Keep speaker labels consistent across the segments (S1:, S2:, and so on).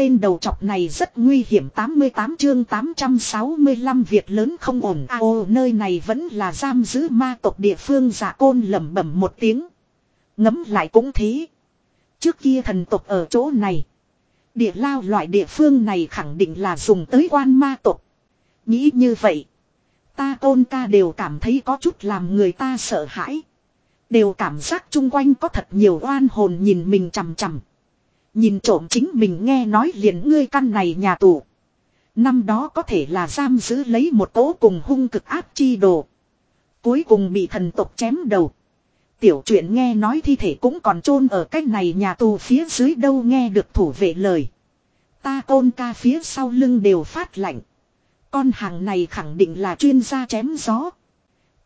S1: tên đầu chọc này rất nguy hiểm 88 chương 865 việc lớn không ổn à, ô nơi này vẫn là giam giữ ma tộc địa phương giả côn lẩm bẩm một tiếng. Ngấm lại cũng thế. Trước kia thần tộc ở chỗ này. Địa lao loại địa phương này khẳng định là dùng tới quan ma tộc. Nghĩ như vậy. Ta tôn ca đều cảm thấy có chút làm người ta sợ hãi. Đều cảm giác chung quanh có thật nhiều oan hồn nhìn mình chằm chằm. Nhìn trộm chính mình nghe nói liền ngươi căn này nhà tù. Năm đó có thể là giam giữ lấy một tố cùng hung cực áp chi đồ. Cuối cùng bị thần tộc chém đầu. Tiểu chuyện nghe nói thi thể cũng còn chôn ở cách này nhà tù phía dưới đâu nghe được thủ vệ lời. Ta côn ca phía sau lưng đều phát lạnh. Con hàng này khẳng định là chuyên gia chém gió.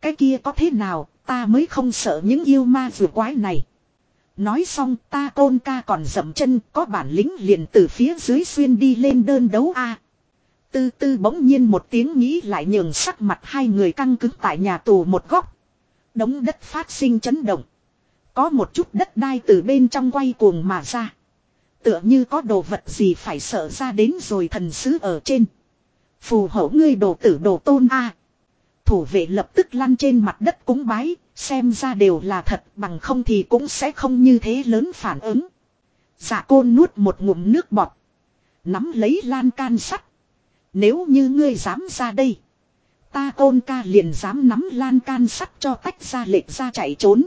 S1: Cái kia có thế nào, ta mới không sợ những yêu ma vừa quái này. Nói xong ta côn ca còn dậm chân có bản lĩnh liền từ phía dưới xuyên đi lên đơn đấu a Tư tư bỗng nhiên một tiếng nghĩ lại nhường sắc mặt hai người căng cứng tại nhà tù một góc. Đống đất phát sinh chấn động. Có một chút đất đai từ bên trong quay cuồng mà ra. Tựa như có đồ vật gì phải sợ ra đến rồi thần sứ ở trên. Phù hộ ngươi đồ tử đồ tôn a Thủ vệ lập tức lăn trên mặt đất cúng bái, xem ra đều là thật bằng không thì cũng sẽ không như thế lớn phản ứng. Dạ côn nuốt một ngụm nước bọt. Nắm lấy lan can sắt. Nếu như ngươi dám ra đây. Ta côn ca liền dám nắm lan can sắt cho tách ra lệch ra chạy trốn.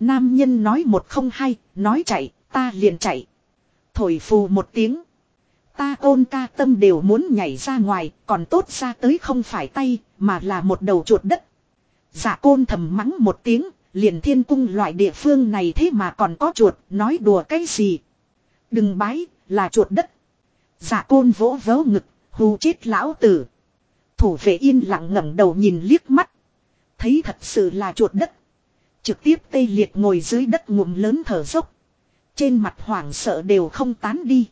S1: Nam nhân nói một không hai, nói chạy, ta liền chạy. Thổi phù một tiếng. Ta ôn ca tâm đều muốn nhảy ra ngoài, còn tốt ra tới không phải tay, mà là một đầu chuột đất. Dạ côn thầm mắng một tiếng, liền thiên cung loại địa phương này thế mà còn có chuột, nói đùa cái gì. Đừng bái, là chuột đất. Dạ côn vỗ vớ ngực, hù chết lão tử. Thủ vệ yên lặng ngẩng đầu nhìn liếc mắt. Thấy thật sự là chuột đất. Trực tiếp tê liệt ngồi dưới đất ngụm lớn thở dốc. Trên mặt hoảng sợ đều không tán đi.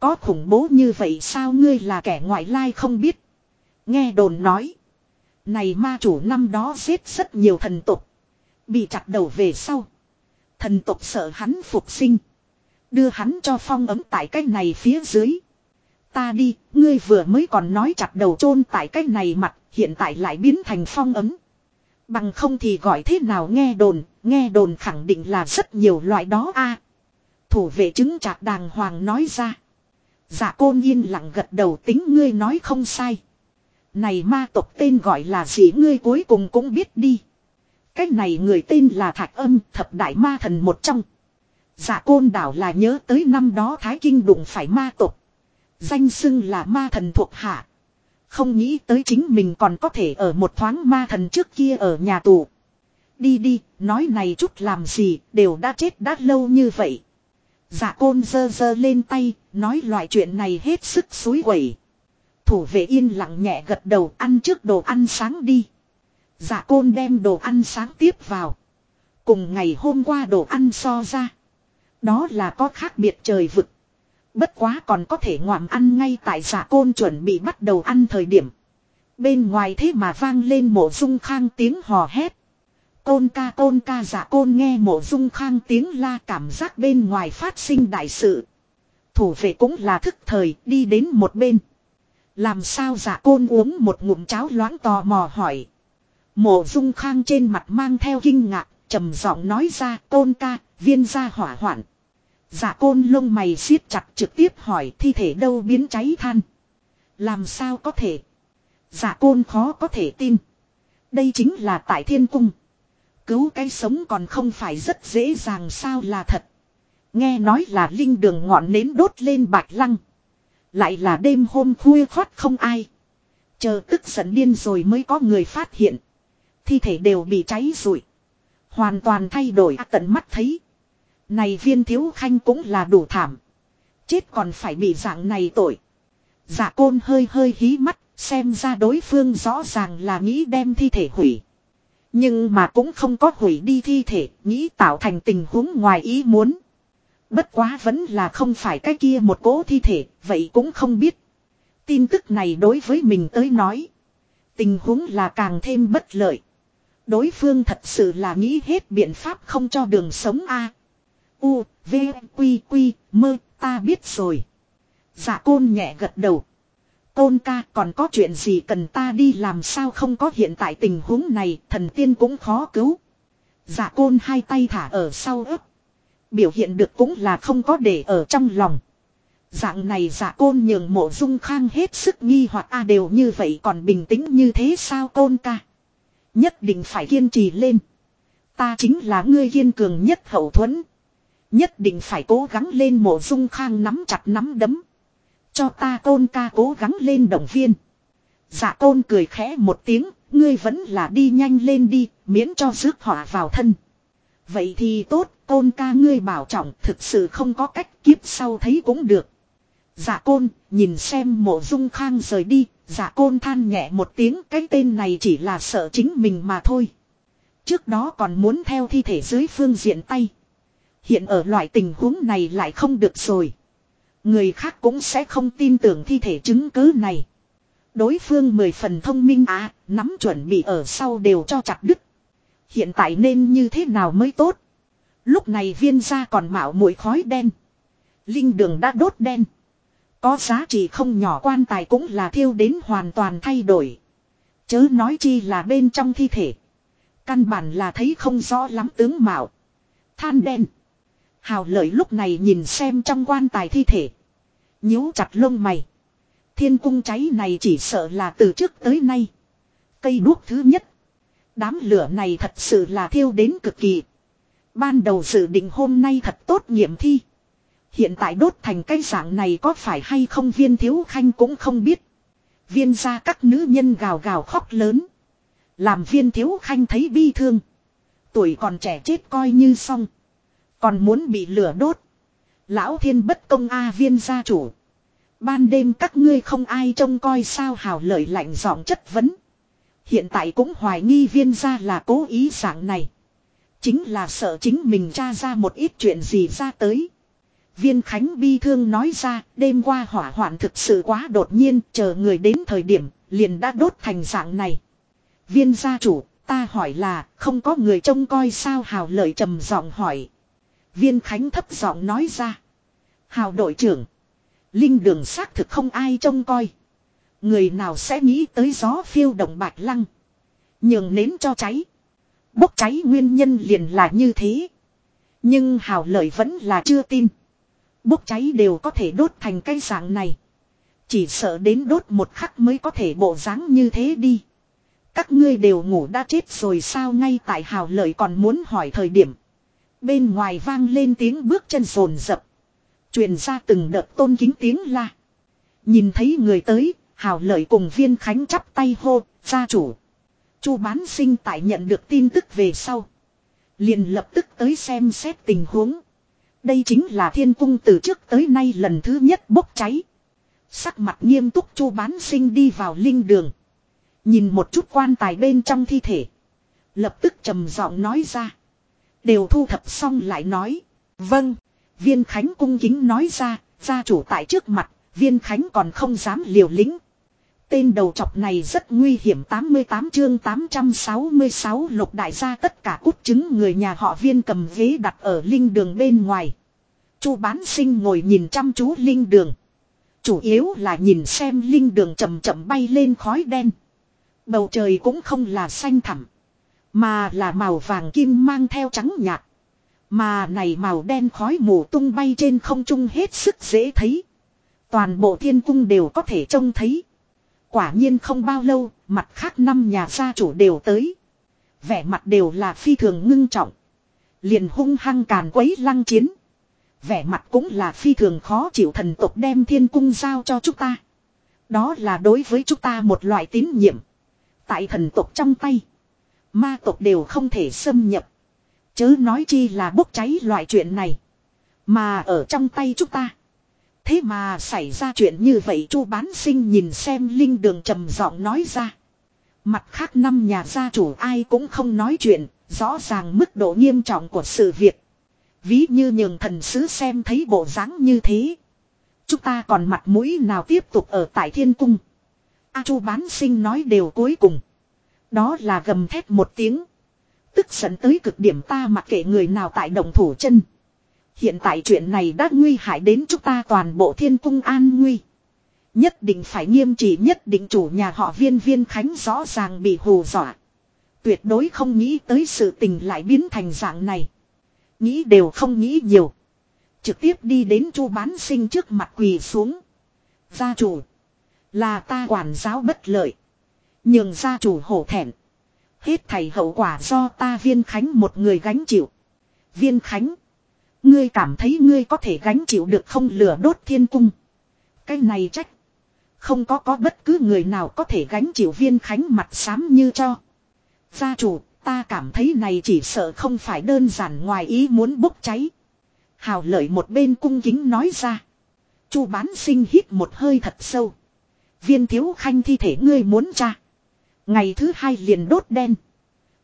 S1: Có khủng bố như vậy sao ngươi là kẻ ngoại lai không biết. Nghe đồn nói. Này ma chủ năm đó giết rất nhiều thần tục. Bị chặt đầu về sau. Thần tục sợ hắn phục sinh. Đưa hắn cho phong ấm tại cái này phía dưới. Ta đi, ngươi vừa mới còn nói chặt đầu chôn tại cái này mặt, hiện tại lại biến thành phong ấm. Bằng không thì gọi thế nào nghe đồn, nghe đồn khẳng định là rất nhiều loại đó a. thủ vệ chứng chặt đàng hoàng nói ra. Dạ côn yên lặng gật đầu tính ngươi nói không sai. Này ma tộc tên gọi là gì ngươi cuối cùng cũng biết đi. Cái này người tên là Thạch Âm thập đại ma thần một trong. Dạ côn đảo là nhớ tới năm đó Thái Kinh đụng phải ma tộc. Danh xưng là ma thần thuộc hạ. Không nghĩ tới chính mình còn có thể ở một thoáng ma thần trước kia ở nhà tù. Đi đi, nói này chút làm gì, đều đã chết đã lâu như vậy. Dạ côn dơ dơ lên tay, nói loại chuyện này hết sức suối quẩy. Thủ vệ yên lặng nhẹ gật đầu ăn trước đồ ăn sáng đi. Dạ côn đem đồ ăn sáng tiếp vào. Cùng ngày hôm qua đồ ăn so ra. Đó là có khác biệt trời vực. Bất quá còn có thể ngoạm ăn ngay tại giả côn chuẩn bị bắt đầu ăn thời điểm. Bên ngoài thế mà vang lên mộ dung khang tiếng hò hét. Côn ca côn ca giả côn nghe mộ dung khang tiếng la cảm giác bên ngoài phát sinh đại sự. Thủ vệ cũng là thức thời, đi đến một bên. Làm sao giả côn uống một ngụm cháo loãng tò mò hỏi. Mộ dung khang trên mặt mang theo kinh ngạc, trầm giọng nói ra côn ca, viên gia hỏa hoạn. Giả côn lông mày siết chặt trực tiếp hỏi thi thể đâu biến cháy than. Làm sao có thể? Giả côn khó có thể tin. Đây chính là tại thiên cung. Cứu cái sống còn không phải rất dễ dàng sao là thật. Nghe nói là linh đường ngọn nến đốt lên bạch lăng. Lại là đêm hôm khuya khoát không ai. Chờ tức giận điên rồi mới có người phát hiện. Thi thể đều bị cháy rụi. Hoàn toàn thay đổi tận mắt thấy. Này viên thiếu khanh cũng là đủ thảm. Chết còn phải bị dạng này tội. Dạ côn hơi hơi hí mắt, xem ra đối phương rõ ràng là nghĩ đem thi thể hủy. Nhưng mà cũng không có hủy đi thi thể, nghĩ tạo thành tình huống ngoài ý muốn. Bất quá vẫn là không phải cái kia một cố thi thể, vậy cũng không biết. Tin tức này đối với mình tới nói. Tình huống là càng thêm bất lợi. Đối phương thật sự là nghĩ hết biện pháp không cho đường sống A. U, V, Quy, Quy, Mơ, ta biết rồi. Dạ côn nhẹ gật đầu. Côn ca còn có chuyện gì cần ta đi làm sao không có hiện tại tình huống này thần tiên cũng khó cứu. Dạ côn hai tay thả ở sau ớt. Biểu hiện được cũng là không có để ở trong lòng. Dạng này giả côn nhường mộ dung khang hết sức nghi hoặc a đều như vậy còn bình tĩnh như thế sao côn ca. Nhất định phải kiên trì lên. Ta chính là ngươi kiên cường nhất hậu thuẫn. Nhất định phải cố gắng lên mộ dung khang nắm chặt nắm đấm. Cho ta côn ca cố gắng lên động viên. giả côn cười khẽ một tiếng, ngươi vẫn là đi nhanh lên đi, miễn cho rước họa vào thân. Vậy thì tốt, côn ca ngươi bảo trọng thực sự không có cách kiếp sau thấy cũng được. Dạ côn, nhìn xem mộ dung khang rời đi, dạ côn than nhẹ một tiếng cái tên này chỉ là sợ chính mình mà thôi. Trước đó còn muốn theo thi thể dưới phương diện tay. Hiện ở loại tình huống này lại không được rồi. Người khác cũng sẽ không tin tưởng thi thể chứng cứ này. Đối phương mười phần thông minh à, nắm chuẩn bị ở sau đều cho chặt đứt. Hiện tại nên như thế nào mới tốt. Lúc này viên gia còn mạo mũi khói đen. Linh đường đã đốt đen. Có giá trị không nhỏ, quan tài cũng là thiêu đến hoàn toàn thay đổi. Chớ nói chi là bên trong thi thể. Căn bản là thấy không rõ lắm tướng mạo. Than đen. Hào lợi lúc này nhìn xem trong quan tài thi thể. nhíu chặt lông mày. Thiên cung cháy này chỉ sợ là từ trước tới nay. Cây đuốc thứ nhất. Đám lửa này thật sự là thiêu đến cực kỳ. Ban đầu dự định hôm nay thật tốt nghiệm thi. Hiện tại đốt thành cái dạng này có phải hay không viên thiếu khanh cũng không biết. Viên ra các nữ nhân gào gào khóc lớn. Làm viên thiếu khanh thấy bi thương. Tuổi còn trẻ chết coi như xong. Còn muốn bị lửa đốt. Lão thiên bất công A viên gia chủ. Ban đêm các ngươi không ai trông coi sao hào lợi lạnh giọng chất vấn. Hiện tại cũng hoài nghi viên gia là cố ý dạng này. Chính là sợ chính mình tra ra một ít chuyện gì ra tới. Viên Khánh bi thương nói ra, đêm qua hỏa hoạn thực sự quá đột nhiên, chờ người đến thời điểm, liền đã đốt thành dạng này. Viên gia chủ, ta hỏi là, không có người trông coi sao hào lợi trầm giọng hỏi. Viên Khánh thấp giọng nói ra. Hào đội trưởng. Linh đường xác thực không ai trông coi. Người nào sẽ nghĩ tới gió phiêu động bạch lăng. Nhường nến cho cháy. Bốc cháy nguyên nhân liền là như thế. Nhưng hào lợi vẫn là chưa tin. Bốc cháy đều có thể đốt thành cây dạng này. Chỉ sợ đến đốt một khắc mới có thể bộ dáng như thế đi. Các ngươi đều ngủ đã chết rồi sao ngay tại hào lợi còn muốn hỏi thời điểm. Bên ngoài vang lên tiếng bước chân rồn rập. Truyền ra từng đợt tôn kính tiếng la. Nhìn thấy người tới, hào lợi cùng viên khánh chắp tay hô, gia chủ. Chu bán sinh tại nhận được tin tức về sau. Liền lập tức tới xem xét tình huống. Đây chính là thiên cung từ trước tới nay lần thứ nhất bốc cháy. Sắc mặt nghiêm túc chu bán sinh đi vào linh đường. Nhìn một chút quan tài bên trong thi thể. Lập tức trầm giọng nói ra. Đều thu thập xong lại nói. Vâng. Viên Khánh cung kính nói ra. Gia chủ tại trước mặt. Viên Khánh còn không dám liều lĩnh. Tên đầu chọc này rất nguy hiểm 88 chương 866 lục đại gia tất cả cút chứng người nhà họ viên cầm ghế đặt ở linh đường bên ngoài. Chu bán sinh ngồi nhìn chăm chú linh đường. Chủ yếu là nhìn xem linh đường chậm chậm bay lên khói đen. Bầu trời cũng không là xanh thẳm. Mà là màu vàng kim mang theo trắng nhạt. Mà này màu đen khói mù tung bay trên không trung hết sức dễ thấy. Toàn bộ thiên cung đều có thể trông thấy. Quả nhiên không bao lâu, mặt khác năm nhà gia chủ đều tới. Vẻ mặt đều là phi thường ngưng trọng. Liền hung hăng càn quấy lăng chiến. Vẻ mặt cũng là phi thường khó chịu thần tộc đem thiên cung giao cho chúng ta. Đó là đối với chúng ta một loại tín nhiệm. Tại thần tộc trong tay. Ma tộc đều không thể xâm nhập. Chớ nói chi là bốc cháy loại chuyện này. Mà ở trong tay chúng ta. Thế mà xảy ra chuyện như vậy chu bán sinh nhìn xem linh đường trầm giọng nói ra. Mặt khác năm nhà gia chủ ai cũng không nói chuyện, rõ ràng mức độ nghiêm trọng của sự việc. Ví như nhường thần sứ xem thấy bộ dáng như thế. Chúng ta còn mặt mũi nào tiếp tục ở tại thiên cung. A chu bán sinh nói đều cuối cùng. Đó là gầm thét một tiếng. Tức giận tới cực điểm ta mặc kệ người nào tại động thủ chân. Hiện tại chuyện này đã nguy hại đến chúng ta toàn bộ thiên cung an nguy. Nhất định phải nghiêm trị, nhất định chủ nhà họ viên viên khánh rõ ràng bị hù dọa. Tuyệt đối không nghĩ tới sự tình lại biến thành dạng này. Nghĩ đều không nghĩ nhiều. Trực tiếp đi đến chu bán sinh trước mặt quỳ xuống. Gia chủ. Là ta quản giáo bất lợi. Nhưng gia chủ hổ thẹn. Hết thầy hậu quả do ta viên khánh một người gánh chịu. Viên khánh. Ngươi cảm thấy ngươi có thể gánh chịu được không lửa đốt thiên cung. Cái này trách. Không có có bất cứ người nào có thể gánh chịu viên khánh mặt xám như cho. Gia chủ, ta cảm thấy này chỉ sợ không phải đơn giản ngoài ý muốn bốc cháy. Hào lợi một bên cung kính nói ra. Chu bán sinh hít một hơi thật sâu. Viên thiếu khanh thi thể ngươi muốn cha. Ngày thứ hai liền đốt đen.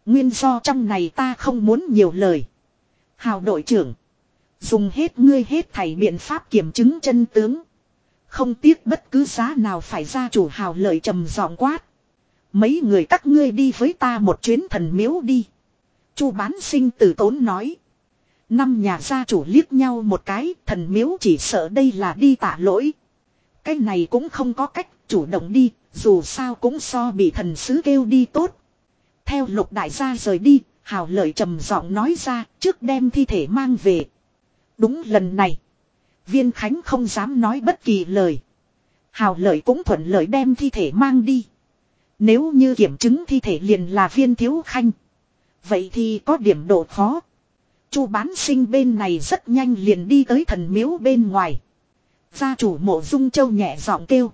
S1: Nguyên do trong này ta không muốn nhiều lời. Hào đội trưởng. Dùng hết ngươi hết thảy biện pháp kiểm chứng chân tướng. Không tiếc bất cứ giá nào phải ra chủ hào lợi trầm giọng quát. Mấy người các ngươi đi với ta một chuyến thần miếu đi. Chu bán sinh tử tốn nói. Năm nhà gia chủ liếc nhau một cái, thần miếu chỉ sợ đây là đi tạ lỗi. Cái này cũng không có cách, chủ động đi, dù sao cũng so bị thần sứ kêu đi tốt. Theo lục đại gia rời đi, hào lợi trầm giọng nói ra, trước đem thi thể mang về. Đúng lần này, viên khánh không dám nói bất kỳ lời. Hào lợi cũng thuận lợi đem thi thể mang đi. Nếu như kiểm chứng thi thể liền là viên thiếu khanh. Vậy thì có điểm độ khó. Chu bán sinh bên này rất nhanh liền đi tới thần miếu bên ngoài. Gia chủ mộ dung châu nhẹ giọng kêu.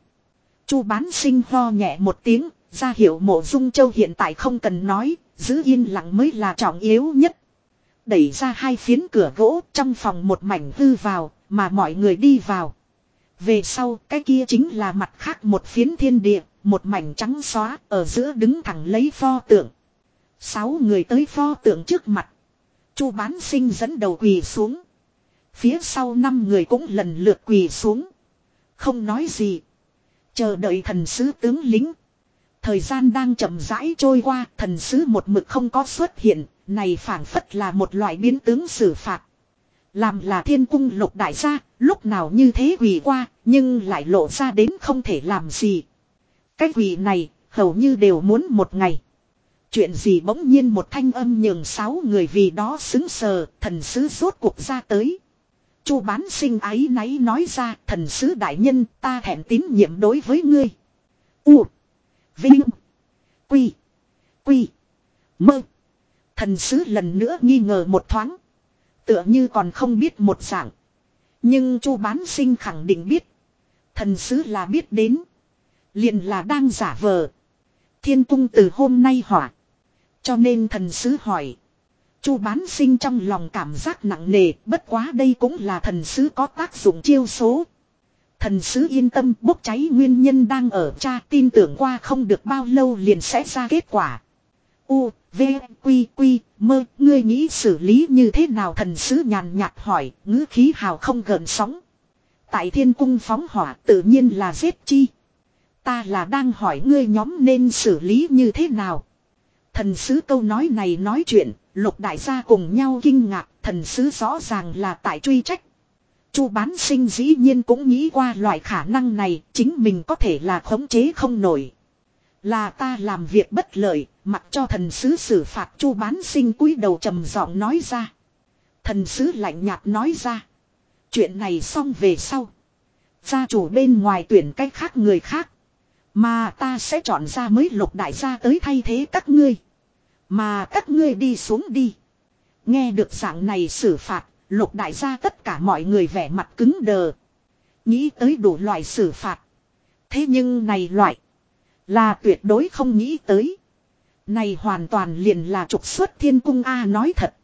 S1: Chu bán sinh ho nhẹ một tiếng, ra hiệu mộ dung châu hiện tại không cần nói, giữ yên lặng mới là trọng yếu nhất. Đẩy ra hai phiến cửa gỗ trong phòng một mảnh hư vào, mà mọi người đi vào. Về sau, cái kia chính là mặt khác một phiến thiên địa, một mảnh trắng xóa, ở giữa đứng thẳng lấy pho tượng. Sáu người tới pho tượng trước mặt. Chu bán sinh dẫn đầu quỳ xuống. Phía sau năm người cũng lần lượt quỳ xuống. Không nói gì. Chờ đợi thần sứ tướng lính. Thời gian đang chậm rãi trôi qua, thần sứ một mực không có xuất hiện, này phản phất là một loại biến tướng xử phạt. Làm là thiên cung lục đại gia, lúc nào như thế quỳ qua, nhưng lại lộ ra đến không thể làm gì. Cái quỳ này, hầu như đều muốn một ngày. Chuyện gì bỗng nhiên một thanh âm nhường sáu người vì đó xứng sờ, thần sứ rốt cuộc ra tới. Chu bán sinh ái náy nói ra, thần sứ đại nhân, ta thẹn tín nhiệm đối với ngươi. U. Vinh. Quy. Quy. Mơ. Thần sứ lần nữa nghi ngờ một thoáng. Tựa như còn không biết một dạng. Nhưng chu bán sinh khẳng định biết. Thần sứ là biết đến. liền là đang giả vờ. Thiên cung từ hôm nay hỏa. Cho nên thần sứ hỏi. Chu bán sinh trong lòng cảm giác nặng nề, bất quá đây cũng là thần sứ có tác dụng chiêu số. Thần sứ yên tâm bốc cháy nguyên nhân đang ở cha tin tưởng qua không được bao lâu liền sẽ ra kết quả. U, V, Quy, Quy, mơ, ngươi nghĩ xử lý như thế nào thần sứ nhàn nhạt hỏi, ngữ khí hào không gần sóng. Tại thiên cung phóng hỏa tự nhiên là giết chi. Ta là đang hỏi ngươi nhóm nên xử lý như thế nào. Thần sứ câu nói này nói chuyện, lục đại gia cùng nhau kinh ngạc, thần sứ rõ ràng là tại truy trách. Chu bán sinh dĩ nhiên cũng nghĩ qua loại khả năng này, chính mình có thể là khống chế không nổi. Là ta làm việc bất lợi, mặc cho thần sứ xử phạt chu bán sinh cúi đầu trầm giọng nói ra. Thần sứ lạnh nhạt nói ra. Chuyện này xong về sau. Gia chủ bên ngoài tuyển cách khác người khác. Mà ta sẽ chọn ra mới lục đại gia tới thay thế các ngươi. Mà các ngươi đi xuống đi. Nghe được dạng này xử phạt, lục đại gia tất cả mọi người vẻ mặt cứng đờ. Nghĩ tới đủ loại xử phạt. Thế nhưng này loại. Là tuyệt đối không nghĩ tới. Này hoàn toàn liền là trục xuất thiên cung A nói thật.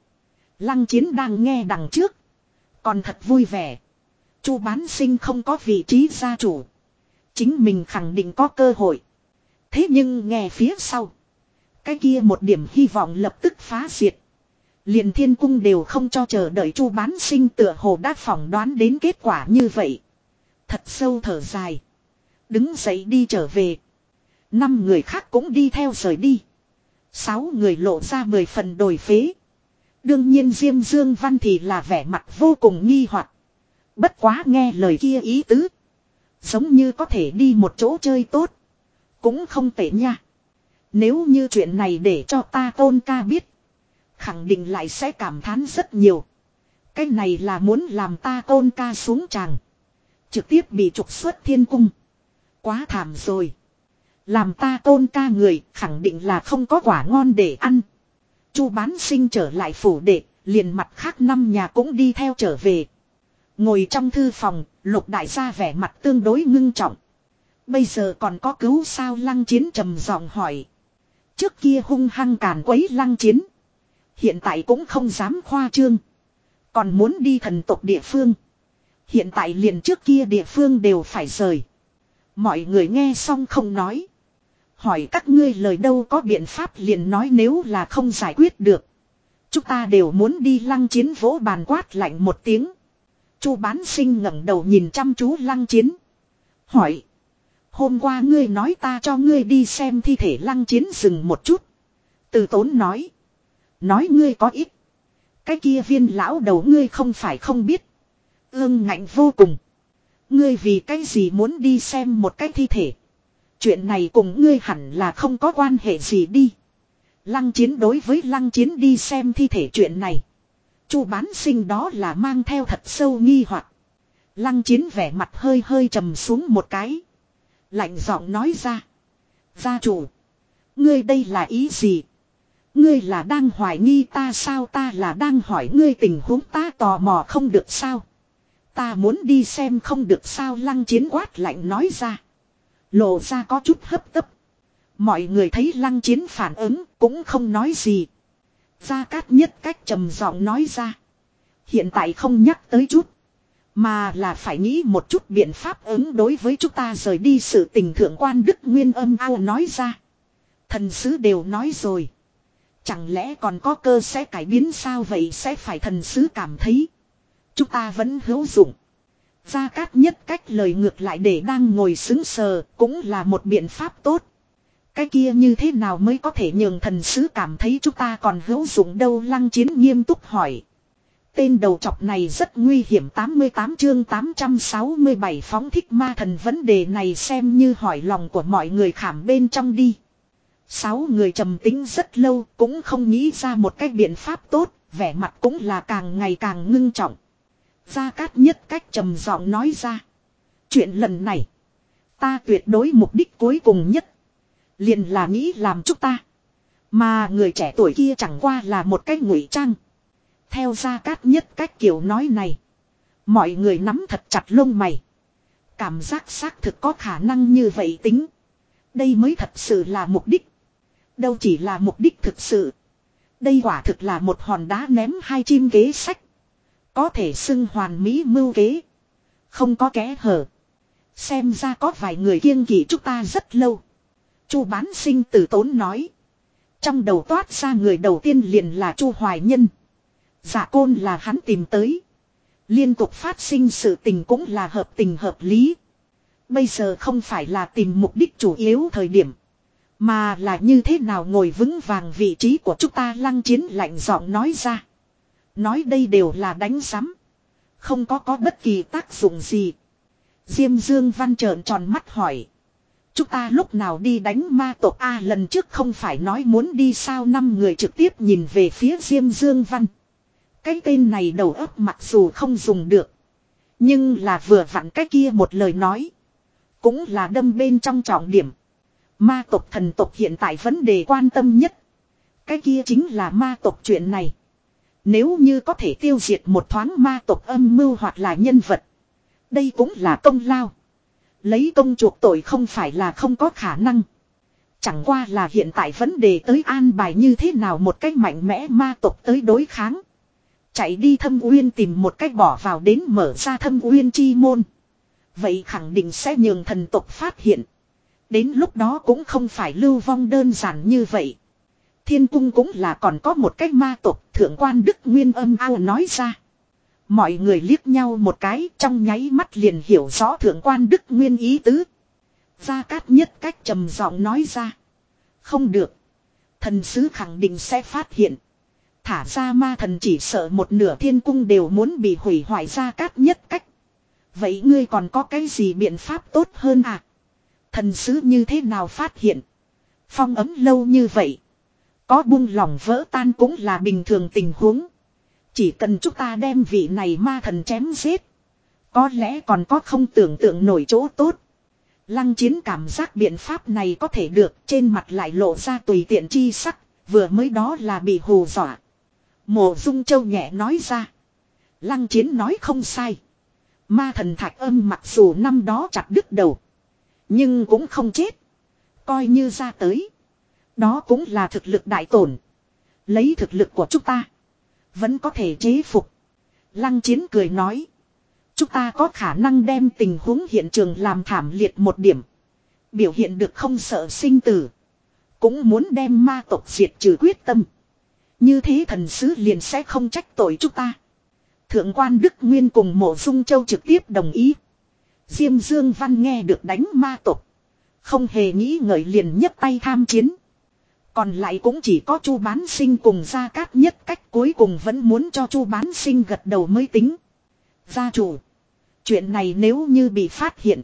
S1: Lăng chiến đang nghe đằng trước. Còn thật vui vẻ. Chu bán sinh không có vị trí gia chủ. Chính mình khẳng định có cơ hội. Thế nhưng nghe phía sau. Cái kia một điểm hy vọng lập tức phá diệt. Liền thiên cung đều không cho chờ đợi chu bán sinh tựa hồ đã phỏng đoán đến kết quả như vậy. Thật sâu thở dài. Đứng dậy đi trở về. Năm người khác cũng đi theo rời đi. Sáu người lộ ra mười phần đổi phế. Đương nhiên Diêm Dương Văn thì là vẻ mặt vô cùng nghi hoặc. Bất quá nghe lời kia ý tứ. Giống như có thể đi một chỗ chơi tốt. Cũng không tệ nha. Nếu như chuyện này để cho ta tôn ca biết. Khẳng định lại sẽ cảm thán rất nhiều. Cái này là muốn làm ta tôn ca xuống tràng. Trực tiếp bị trục xuất thiên cung. Quá thảm rồi. Làm ta tôn ca người khẳng định là không có quả ngon để ăn. Chu bán sinh trở lại phủ đệ, liền mặt khác năm nhà cũng đi theo trở về. Ngồi trong thư phòng, lục đại gia vẻ mặt tương đối ngưng trọng. Bây giờ còn có cứu sao lăng chiến trầm giọng hỏi. Trước kia hung hăng càn quấy lăng chiến. Hiện tại cũng không dám khoa trương. Còn muốn đi thần tộc địa phương. Hiện tại liền trước kia địa phương đều phải rời. Mọi người nghe xong không nói. Hỏi các ngươi lời đâu có biện pháp liền nói nếu là không giải quyết được. Chúng ta đều muốn đi lăng chiến vỗ bàn quát lạnh một tiếng. Chu bán sinh ngẩng đầu nhìn chăm chú lăng chiến. Hỏi. Hôm qua ngươi nói ta cho ngươi đi xem thi thể lăng chiến dừng một chút. Từ tốn nói. Nói ngươi có ít. Cái kia viên lão đầu ngươi không phải không biết. Ương ngạnh vô cùng. Ngươi vì cái gì muốn đi xem một cái thi thể. Chuyện này cùng ngươi hẳn là không có quan hệ gì đi. Lăng chiến đối với lăng chiến đi xem thi thể chuyện này. Chu bán sinh đó là mang theo thật sâu nghi hoặc. Lăng chiến vẻ mặt hơi hơi trầm xuống một cái. Lạnh giọng nói ra. Gia chủ. Ngươi đây là ý gì? Ngươi là đang hoài nghi ta sao ta là đang hỏi ngươi tình huống ta tò mò không được sao? Ta muốn đi xem không được sao lăng chiến quát lạnh nói ra. Lộ ra có chút hấp tấp. Mọi người thấy lăng chiến phản ứng cũng không nói gì. Gia Cát nhất cách trầm giọng nói ra. Hiện tại không nhắc tới chút. Mà là phải nghĩ một chút biện pháp ứng đối với chúng ta rời đi sự tình thượng quan Đức Nguyên âm ao nói ra. Thần sứ đều nói rồi. Chẳng lẽ còn có cơ sẽ cải biến sao vậy sẽ phải thần sứ cảm thấy. Chúng ta vẫn hữu dụng. Gia Cát nhất cách lời ngược lại để đang ngồi xứng sờ cũng là một biện pháp tốt. Cái kia như thế nào mới có thể nhường thần sứ cảm thấy chúng ta còn hữu dụng đâu lăng chiến nghiêm túc hỏi. Tên đầu chọc này rất nguy hiểm 88 chương 867 phóng thích ma thần vấn đề này xem như hỏi lòng của mọi người khảm bên trong đi. Sáu người trầm tính rất lâu cũng không nghĩ ra một cách biện pháp tốt, vẻ mặt cũng là càng ngày càng ngưng trọng. Gia Cát nhất cách trầm giọng nói ra. Chuyện lần này, ta tuyệt đối mục đích cuối cùng nhất. Liền là nghĩ làm chúng ta. Mà người trẻ tuổi kia chẳng qua là một cách ngụy trang. Theo Gia Cát nhất cách kiểu nói này. Mọi người nắm thật chặt lông mày. Cảm giác xác thực có khả năng như vậy tính. Đây mới thật sự là mục đích. Đâu chỉ là mục đích thực sự. Đây quả thực là một hòn đá ném hai chim kế sách. Có thể xưng hoàn mỹ mưu kế. Không có kẽ hở. Xem ra có vài người kiêng kỵ chúng ta rất lâu. Chu bán sinh tử tốn nói. Trong đầu toát ra người đầu tiên liền là Chu Hoài Nhân. giả côn là hắn tìm tới. Liên tục phát sinh sự tình cũng là hợp tình hợp lý. Bây giờ không phải là tìm mục đích chủ yếu thời điểm. Mà là như thế nào ngồi vững vàng vị trí của chúng ta lăng chiến lạnh giọng nói ra. Nói đây đều là đánh giám. Không có có bất kỳ tác dụng gì. Diêm Dương Văn trợn tròn mắt hỏi. Chúng ta lúc nào đi đánh ma tộc A lần trước không phải nói muốn đi sao năm người trực tiếp nhìn về phía Diêm Dương Văn. Cái tên này đầu óc mặc dù không dùng được. Nhưng là vừa vặn cái kia một lời nói. Cũng là đâm bên trong trọng điểm. Ma tộc thần tộc hiện tại vấn đề quan tâm nhất. Cái kia chính là ma tộc chuyện này. Nếu như có thể tiêu diệt một thoáng ma tộc âm mưu hoặc là nhân vật. Đây cũng là công lao. Lấy công chuộc tội không phải là không có khả năng. Chẳng qua là hiện tại vấn đề tới an bài như thế nào một cách mạnh mẽ ma tộc tới đối kháng. Chạy đi thâm uyên tìm một cách bỏ vào đến mở ra thâm uyên chi môn. Vậy khẳng định sẽ nhường thần tộc phát hiện. Đến lúc đó cũng không phải lưu vong đơn giản như vậy. Thiên cung cũng là còn có một cách ma tộc, thượng quan đức nguyên âm ao nói ra. Mọi người liếc nhau một cái, trong nháy mắt liền hiểu rõ thượng quan đức nguyên ý tứ. Gia Cát nhất cách trầm giọng nói ra. Không được. Thần sứ khẳng định sẽ phát hiện. Thả ra ma thần chỉ sợ một nửa thiên cung đều muốn bị hủy hoại gia cát nhất cách. Vậy ngươi còn có cái gì biện pháp tốt hơn à? Thần sứ như thế nào phát hiện? Phong ấm lâu như vậy. Có buông lỏng vỡ tan cũng là bình thường tình huống. Chỉ cần chúng ta đem vị này ma thần chém giết. Có lẽ còn có không tưởng tượng nổi chỗ tốt. Lăng chiến cảm giác biện pháp này có thể được, trên mặt lại lộ ra tùy tiện chi sắc. Vừa mới đó là bị hù dọa. Mộ dung châu nhẹ nói ra. Lăng chiến nói không sai. Ma thần thạch âm mặc dù năm đó chặt đứt đầu. Nhưng cũng không chết. Coi như ra tới. Đó cũng là thực lực đại tổn. Lấy thực lực của chúng ta. Vẫn có thể chế phục. Lăng chiến cười nói. Chúng ta có khả năng đem tình huống hiện trường làm thảm liệt một điểm. Biểu hiện được không sợ sinh tử. Cũng muốn đem ma tộc diệt trừ quyết tâm. Như thế thần sứ liền sẽ không trách tội chúng ta. Thượng quan Đức Nguyên cùng mộ dung châu trực tiếp đồng ý. Diêm Dương Văn nghe được đánh ma tộc. Không hề nghĩ ngợi liền nhấc tay tham chiến. Còn lại cũng chỉ có chu bán sinh cùng gia cát nhất cách cuối cùng vẫn muốn cho chu bán sinh gật đầu mới tính. Gia chủ. Chuyện này nếu như bị phát hiện.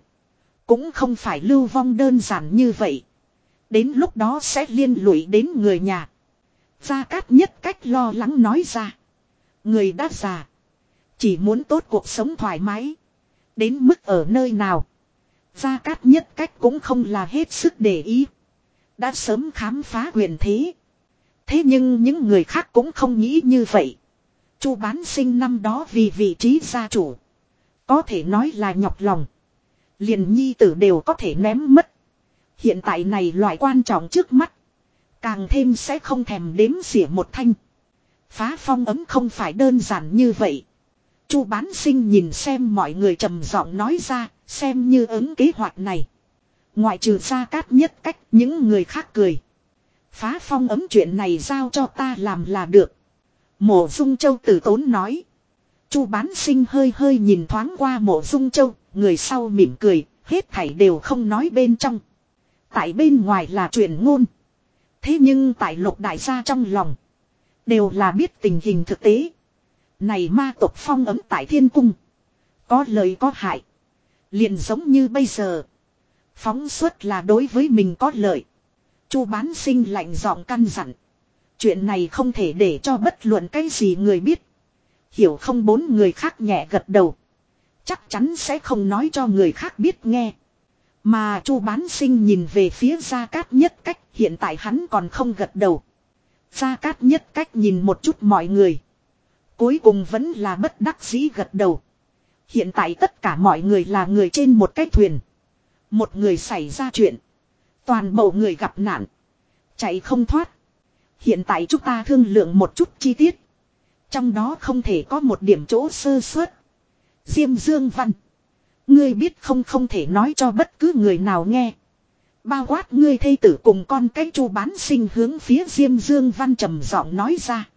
S1: Cũng không phải lưu vong đơn giản như vậy. Đến lúc đó sẽ liên lụy đến người nhà. Gia Cát nhất cách lo lắng nói ra. Người đã già. Chỉ muốn tốt cuộc sống thoải mái. Đến mức ở nơi nào. Gia Cát nhất cách cũng không là hết sức để ý. Đã sớm khám phá quyền thế. Thế nhưng những người khác cũng không nghĩ như vậy. Chu bán sinh năm đó vì vị trí gia chủ. Có thể nói là nhọc lòng. Liền nhi tử đều có thể ném mất. Hiện tại này loại quan trọng trước mắt. Càng thêm sẽ không thèm đếm xỉa một thanh. Phá phong ấm không phải đơn giản như vậy. Chu bán sinh nhìn xem mọi người trầm giọng nói ra, xem như ứng kế hoạch này. Ngoại trừ ra cát nhất cách những người khác cười. Phá phong ấm chuyện này giao cho ta làm là được. Mộ dung châu tử tốn nói. Chu bán sinh hơi hơi nhìn thoáng qua mộ dung châu, người sau mỉm cười, hết thảy đều không nói bên trong. Tại bên ngoài là chuyện ngôn. Thế nhưng tại lục đại gia trong lòng. Đều là biết tình hình thực tế. Này ma tộc phong ấm tại thiên cung. Có lợi có hại. Liền giống như bây giờ. Phóng suất là đối với mình có lợi. Chu bán sinh lạnh giọng căn dặn. Chuyện này không thể để cho bất luận cái gì người biết. Hiểu không bốn người khác nhẹ gật đầu. Chắc chắn sẽ không nói cho người khác biết nghe. Mà chu bán sinh nhìn về phía gia cát nhất cách, hiện tại hắn còn không gật đầu. Gia cát nhất cách nhìn một chút mọi người. Cuối cùng vẫn là bất đắc dĩ gật đầu. Hiện tại tất cả mọi người là người trên một cái thuyền. Một người xảy ra chuyện. Toàn bộ người gặp nạn. Chạy không thoát. Hiện tại chúng ta thương lượng một chút chi tiết. Trong đó không thể có một điểm chỗ sơ suất. Diêm Dương Văn. Ngươi biết không không thể nói cho bất cứ người nào nghe. Bao quát ngươi thây tử cùng con cái chu bán sinh hướng phía Diêm Dương Văn trầm giọng nói ra.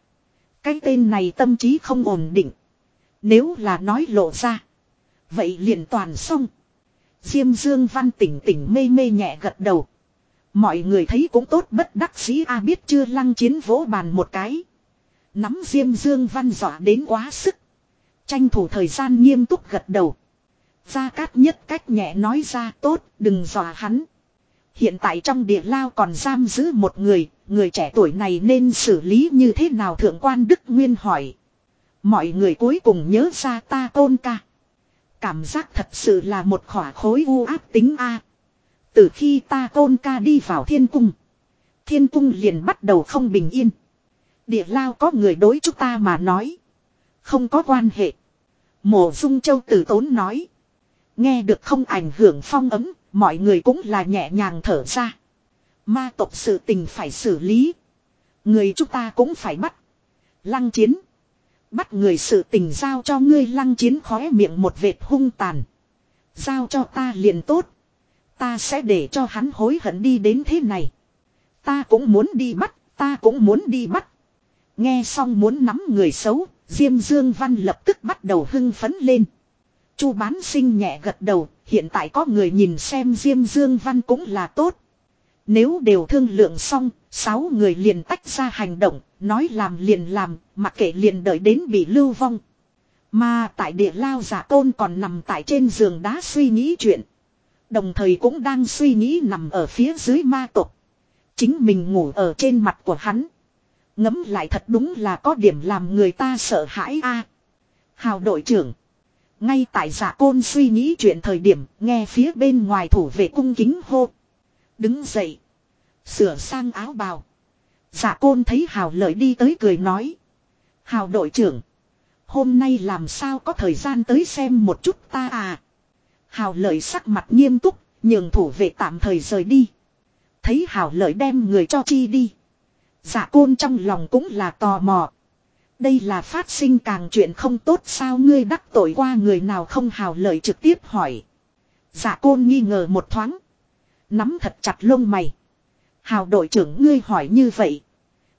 S1: Cái tên này tâm trí không ổn định. Nếu là nói lộ ra. Vậy liền toàn xong. Diêm Dương Văn tỉnh tỉnh mê mê nhẹ gật đầu. Mọi người thấy cũng tốt bất đắc dĩ a biết chưa lăng chiến vỗ bàn một cái. Nắm Diêm Dương Văn dọa đến quá sức. Tranh thủ thời gian nghiêm túc gật đầu. Gia Cát nhất cách nhẹ nói ra tốt đừng dọa hắn. Hiện tại trong địa lao còn giam giữ một người, người trẻ tuổi này nên xử lý như thế nào thượng quan Đức Nguyên hỏi. Mọi người cuối cùng nhớ ra ta tôn ca. Cảm giác thật sự là một khỏa khối u áp tính A. Từ khi ta côn ca đi vào thiên cung. Thiên cung liền bắt đầu không bình yên. Địa lao có người đối chúng ta mà nói. Không có quan hệ. Mộ dung châu tử tốn nói. Nghe được không ảnh hưởng phong ấm, mọi người cũng là nhẹ nhàng thở ra. Ma tộc sự tình phải xử lý. Người chúng ta cũng phải bắt. Lăng chiến. Bắt người sự tình giao cho ngươi lăng chiến khóe miệng một vệt hung tàn. Giao cho ta liền tốt. Ta sẽ để cho hắn hối hận đi đến thế này. Ta cũng muốn đi bắt, ta cũng muốn đi bắt. Nghe xong muốn nắm người xấu, Diêm Dương Văn lập tức bắt đầu hưng phấn lên. Chu bán sinh nhẹ gật đầu, hiện tại có người nhìn xem Diêm Dương Văn cũng là tốt. Nếu đều thương lượng xong, sáu người liền tách ra hành động, nói làm liền làm, mặc kệ liền đợi đến bị lưu vong. Mà tại địa lao giả tôn còn nằm tại trên giường đá suy nghĩ chuyện. Đồng thời cũng đang suy nghĩ nằm ở phía dưới ma tộc. Chính mình ngủ ở trên mặt của hắn. Ngấm lại thật đúng là có điểm làm người ta sợ hãi a. Hào đội trưởng. Ngay tại giả côn suy nghĩ chuyện thời điểm nghe phía bên ngoài thủ vệ cung kính hô. Đứng dậy. Sửa sang áo bào. Giả côn thấy hào lợi đi tới cười nói. Hào đội trưởng. Hôm nay làm sao có thời gian tới xem một chút ta à. Hào lợi sắc mặt nghiêm túc. Nhường thủ vệ tạm thời rời đi. Thấy hào lợi đem người cho chi đi. Giả côn trong lòng cũng là tò mò. Đây là phát sinh càng chuyện không tốt sao ngươi đắc tội qua người nào không hào lợi trực tiếp hỏi. Giả côn nghi ngờ một thoáng. Nắm thật chặt lông mày. Hào đội trưởng ngươi hỏi như vậy.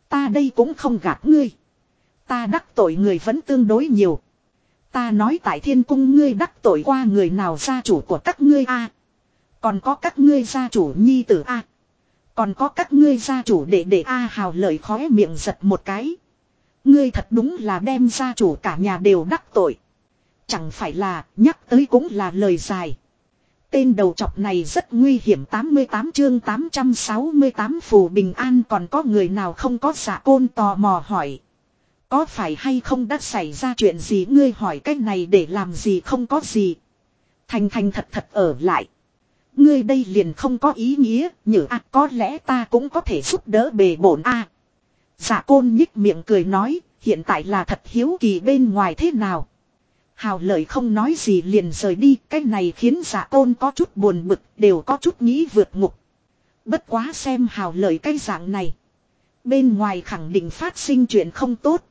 S1: Ta đây cũng không gạt ngươi. Ta đắc tội người vẫn tương đối nhiều. Ta nói tại thiên cung ngươi đắc tội qua người nào gia chủ của các ngươi a Còn có các ngươi gia chủ nhi tử a Còn có các ngươi gia chủ đệ đệ a hào lợi khóe miệng giật một cái. Ngươi thật đúng là đem gia chủ cả nhà đều đắc tội. Chẳng phải là nhắc tới cũng là lời dài. Tên đầu chọc này rất nguy hiểm 88 chương 868 phù bình an còn có người nào không có giả côn tò mò hỏi. Có phải hay không đã xảy ra chuyện gì ngươi hỏi cái này để làm gì không có gì. Thành thành thật thật ở lại. Ngươi đây liền không có ý nghĩa, nhử à có lẽ ta cũng có thể giúp đỡ bề bổn a. À. Giả côn nhích miệng cười nói, hiện tại là thật hiếu kỳ bên ngoài thế nào. Hào lợi không nói gì liền rời đi, cái này khiến giả tôn có chút buồn bực, đều có chút nghĩ vượt ngục. Bất quá xem hào lợi cái dạng này. Bên ngoài khẳng định phát sinh chuyện không tốt.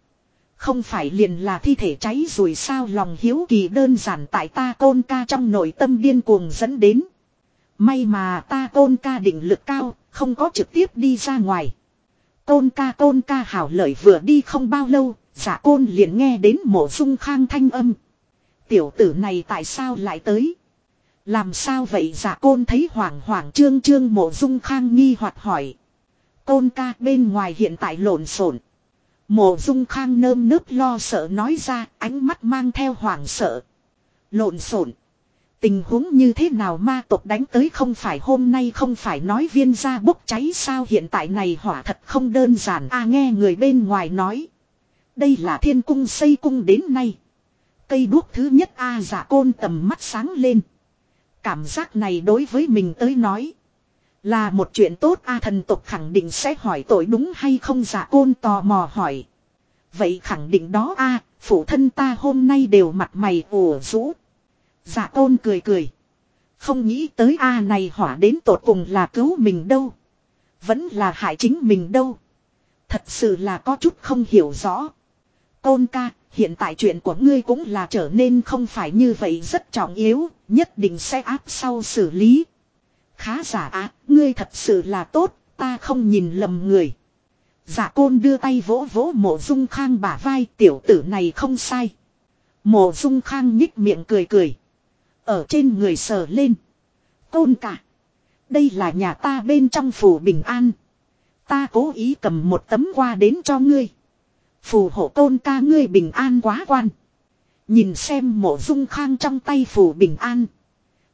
S1: Không phải liền là thi thể cháy rồi sao lòng hiếu kỳ đơn giản tại ta tôn ca trong nội tâm điên cuồng dẫn đến. May mà ta tôn ca định lực cao, không có trực tiếp đi ra ngoài. Tôn ca tôn ca hảo lợi vừa đi không bao lâu, giả côn liền nghe đến mộ dung khang thanh âm. Tiểu tử này tại sao lại tới? Làm sao vậy giả côn thấy hoảng hoảng, trương trương mộ dung khang nghi hoặc hỏi. Côn ca bên ngoài hiện tại lộn xộn. Mộ dung khang nơm nớp lo sợ nói ra, ánh mắt mang theo hoảng sợ. Lộn xộn. Tình huống như thế nào ma tộc đánh tới không phải hôm nay, không phải nói viên ra bốc cháy sao hiện tại này hỏa thật không đơn giản a nghe người bên ngoài nói. Đây là thiên cung xây cung đến nay. Cây đuốc thứ nhất A à, giả côn tầm mắt sáng lên. Cảm giác này đối với mình tới nói. Là một chuyện tốt A thần tộc khẳng định sẽ hỏi tội đúng hay không giả côn tò mò hỏi. Vậy khẳng định đó A, phụ thân ta hôm nay đều mặt mày ủ rũ. Giả côn cười cười. Không nghĩ tới A này hỏa đến tột cùng là cứu mình đâu. Vẫn là hại chính mình đâu. Thật sự là có chút không hiểu rõ. Tôn ca, hiện tại chuyện của ngươi cũng là trở nên không phải như vậy rất trọng yếu, nhất định sẽ áp sau xử lý. Khá giả á, ngươi thật sự là tốt, ta không nhìn lầm người. Giả côn đưa tay vỗ vỗ mộ dung khang bả vai tiểu tử này không sai. Mộ dung khang nhích miệng cười cười. Ở trên người sờ lên. Côn cả. Đây là nhà ta bên trong phủ bình an. Ta cố ý cầm một tấm qua đến cho ngươi. Phù hộ tôn ca ngươi bình an quá quan. Nhìn xem mộ dung khang trong tay phù bình an.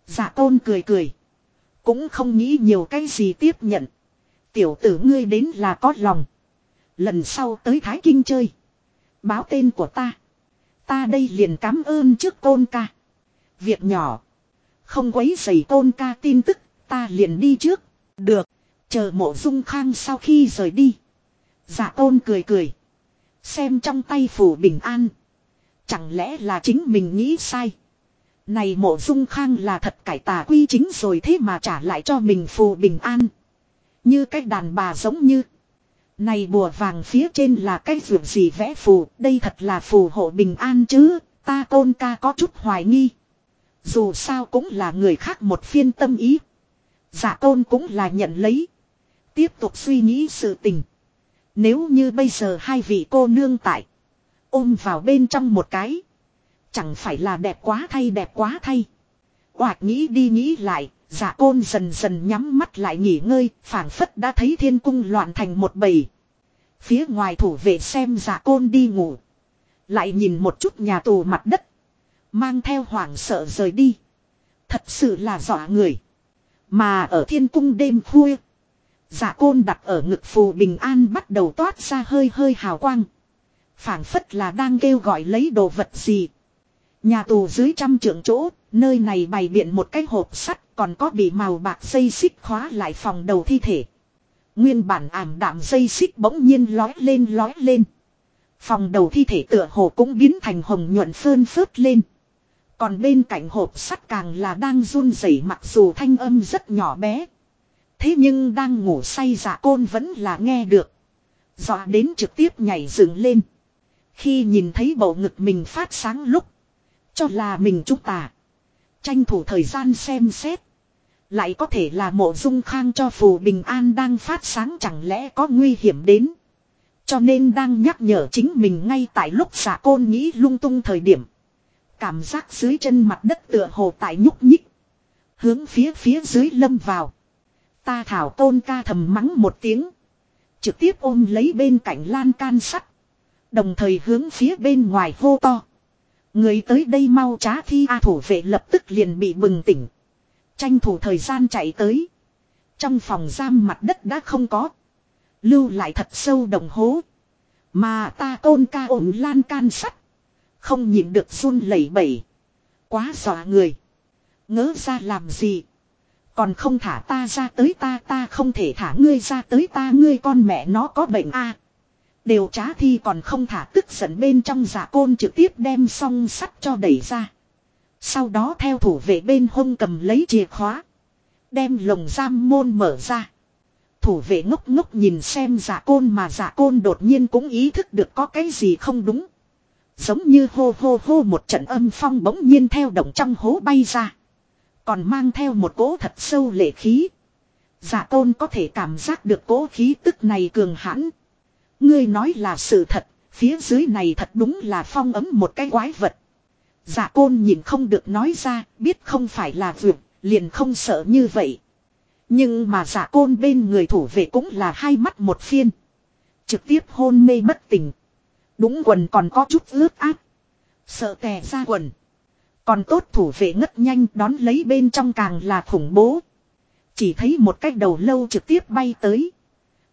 S1: giả tôn cười cười. Cũng không nghĩ nhiều cái gì tiếp nhận. Tiểu tử ngươi đến là có lòng. Lần sau tới Thái Kinh chơi. Báo tên của ta. Ta đây liền cảm ơn trước tôn ca. Việc nhỏ. Không quấy giày tôn ca tin tức. Ta liền đi trước. Được. Chờ mộ dung khang sau khi rời đi. giả tôn cười cười. Xem trong tay phủ bình an. Chẳng lẽ là chính mình nghĩ sai. Này mộ dung khang là thật cải tà quy chính rồi thế mà trả lại cho mình phù bình an. Như cái đàn bà giống như. Này bùa vàng phía trên là cái vượt gì vẽ phù. Đây thật là phù hộ bình an chứ. Ta tôn ca có chút hoài nghi. Dù sao cũng là người khác một phiên tâm ý. Giả tôn cũng là nhận lấy. Tiếp tục suy nghĩ sự tình. Nếu như bây giờ hai vị cô nương tại. Ôm vào bên trong một cái. Chẳng phải là đẹp quá thay đẹp quá thay. Hoạch nghĩ đi nghĩ lại, giả côn dần dần nhắm mắt lại nghỉ ngơi, phảng phất đã thấy thiên cung loạn thành một bầy. Phía ngoài thủ vệ xem giả côn đi ngủ. Lại nhìn một chút nhà tù mặt đất. Mang theo hoảng sợ rời đi. Thật sự là dọa người. Mà ở thiên cung đêm khuya. Giả côn đặt ở ngực phù bình an bắt đầu toát ra hơi hơi hào quang. phảng phất là đang kêu gọi lấy đồ vật gì. Nhà tù dưới trăm trượng chỗ, nơi này bày biện một cái hộp sắt còn có bị màu bạc dây xích khóa lại phòng đầu thi thể. Nguyên bản ảm đạm dây xích bỗng nhiên lói lên lói lên. Phòng đầu thi thể tựa hồ cũng biến thành hồng nhuận phơn phớt lên. Còn bên cạnh hộp sắt càng là đang run rẩy mặc dù thanh âm rất nhỏ bé. Thế nhưng đang ngủ say giả côn vẫn là nghe được. Dọa đến trực tiếp nhảy dựng lên. Khi nhìn thấy bầu ngực mình phát sáng lúc. Cho là mình chúng ta. Tranh thủ thời gian xem xét. Lại có thể là mộ dung khang cho phù bình an đang phát sáng chẳng lẽ có nguy hiểm đến. Cho nên đang nhắc nhở chính mình ngay tại lúc giả côn nghĩ lung tung thời điểm. Cảm giác dưới chân mặt đất tựa hồ tại nhúc nhích. Hướng phía phía dưới lâm vào. Ta thảo tôn ca thầm mắng một tiếng. Trực tiếp ôm lấy bên cạnh lan can sắt. Đồng thời hướng phía bên ngoài hô to. Người tới đây mau trá thi A thủ vệ lập tức liền bị bừng tỉnh. Tranh thủ thời gian chạy tới. Trong phòng giam mặt đất đã không có. Lưu lại thật sâu đồng hố. Mà ta tôn ca ổn lan can sắt. Không nhìn được run lẩy bẩy. Quá dọa người. Ngỡ ra làm gì. Còn không thả ta ra tới ta ta không thể thả ngươi ra tới ta, ngươi con mẹ nó có bệnh a Đều trá thi còn không thả tức giận bên trong giả côn trực tiếp đem song sắt cho đẩy ra. Sau đó theo thủ vệ bên hông cầm lấy chìa khóa. Đem lồng giam môn mở ra. Thủ vệ ngốc ngốc nhìn xem giả côn mà giả côn đột nhiên cũng ý thức được có cái gì không đúng. Giống như hô hô hô một trận âm phong bỗng nhiên theo động trong hố bay ra. Còn mang theo một cỗ thật sâu lệ khí. Giả tôn có thể cảm giác được cỗ khí tức này cường hãn. Ngươi nói là sự thật, phía dưới này thật đúng là phong ấm một cái quái vật. Dạ giả côn nhìn không được nói ra, biết không phải là vượt, liền không sợ như vậy. Nhưng mà dạ giả côn bên người thủ vệ cũng là hai mắt một phiên. Trực tiếp hôn mê bất tỉnh. Đúng quần còn có chút ướt áp. Sợ tè ra quần. Còn tốt thủ vệ ngất nhanh đón lấy bên trong càng là khủng bố. Chỉ thấy một cái đầu lâu trực tiếp bay tới.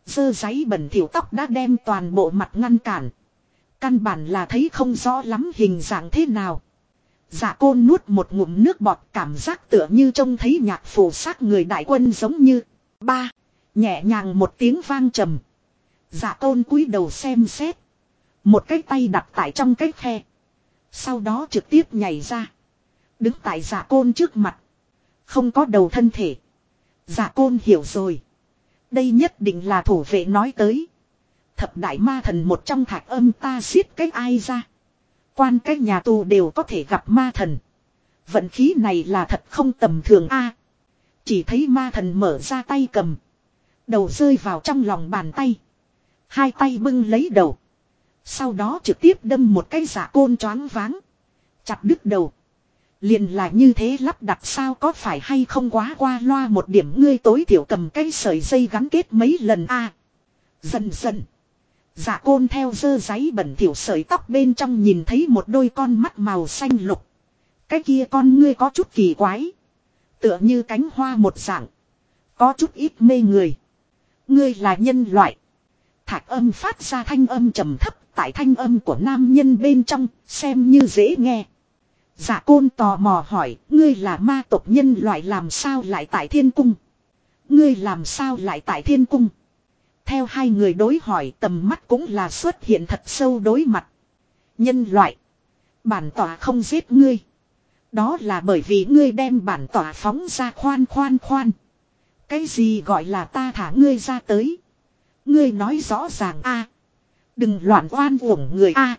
S1: Dơ giấy bẩn thiểu tóc đã đem toàn bộ mặt ngăn cản. Căn bản là thấy không rõ lắm hình dạng thế nào. Dạ côn nuốt một ngụm nước bọt cảm giác tựa như trông thấy nhạc phù sát người đại quân giống như. Ba. Nhẹ nhàng một tiếng vang trầm. Dạ côn cúi đầu xem xét. Một cái tay đặt tại trong cái khe. Sau đó trực tiếp nhảy ra. Đứng tại giả côn trước mặt. Không có đầu thân thể. Giả côn hiểu rồi. Đây nhất định là thủ vệ nói tới. Thập đại ma thần một trong thạch âm ta xiết cái ai ra. Quan cái nhà tù đều có thể gặp ma thần. Vận khí này là thật không tầm thường a. chỉ thấy ma thần mở ra tay cầm. Đầu rơi vào trong lòng bàn tay. Hai tay bưng lấy đầu. Sau đó trực tiếp đâm một cái giả côn choáng váng. Chặt đứt đầu. Liền là như thế lắp đặt sao có phải hay không quá qua loa một điểm ngươi tối thiểu cầm cây sợi dây gắn kết mấy lần a Dần dần. Dạ côn theo dơ giấy bẩn thiểu sợi tóc bên trong nhìn thấy một đôi con mắt màu xanh lục. Cái kia con ngươi có chút kỳ quái. Tựa như cánh hoa một dạng. Có chút ít mê người. Ngươi là nhân loại. Thạch âm phát ra thanh âm trầm thấp tại thanh âm của nam nhân bên trong, xem như dễ nghe. Dạ côn tò mò hỏi, ngươi là ma tộc nhân loại làm sao lại tại thiên cung? Ngươi làm sao lại tại thiên cung? Theo hai người đối hỏi tầm mắt cũng là xuất hiện thật sâu đối mặt. Nhân loại. Bản tỏa không giết ngươi. Đó là bởi vì ngươi đem bản tỏa phóng ra khoan khoan khoan. Cái gì gọi là ta thả ngươi ra tới? Ngươi nói rõ ràng a Đừng loạn oan uổng người a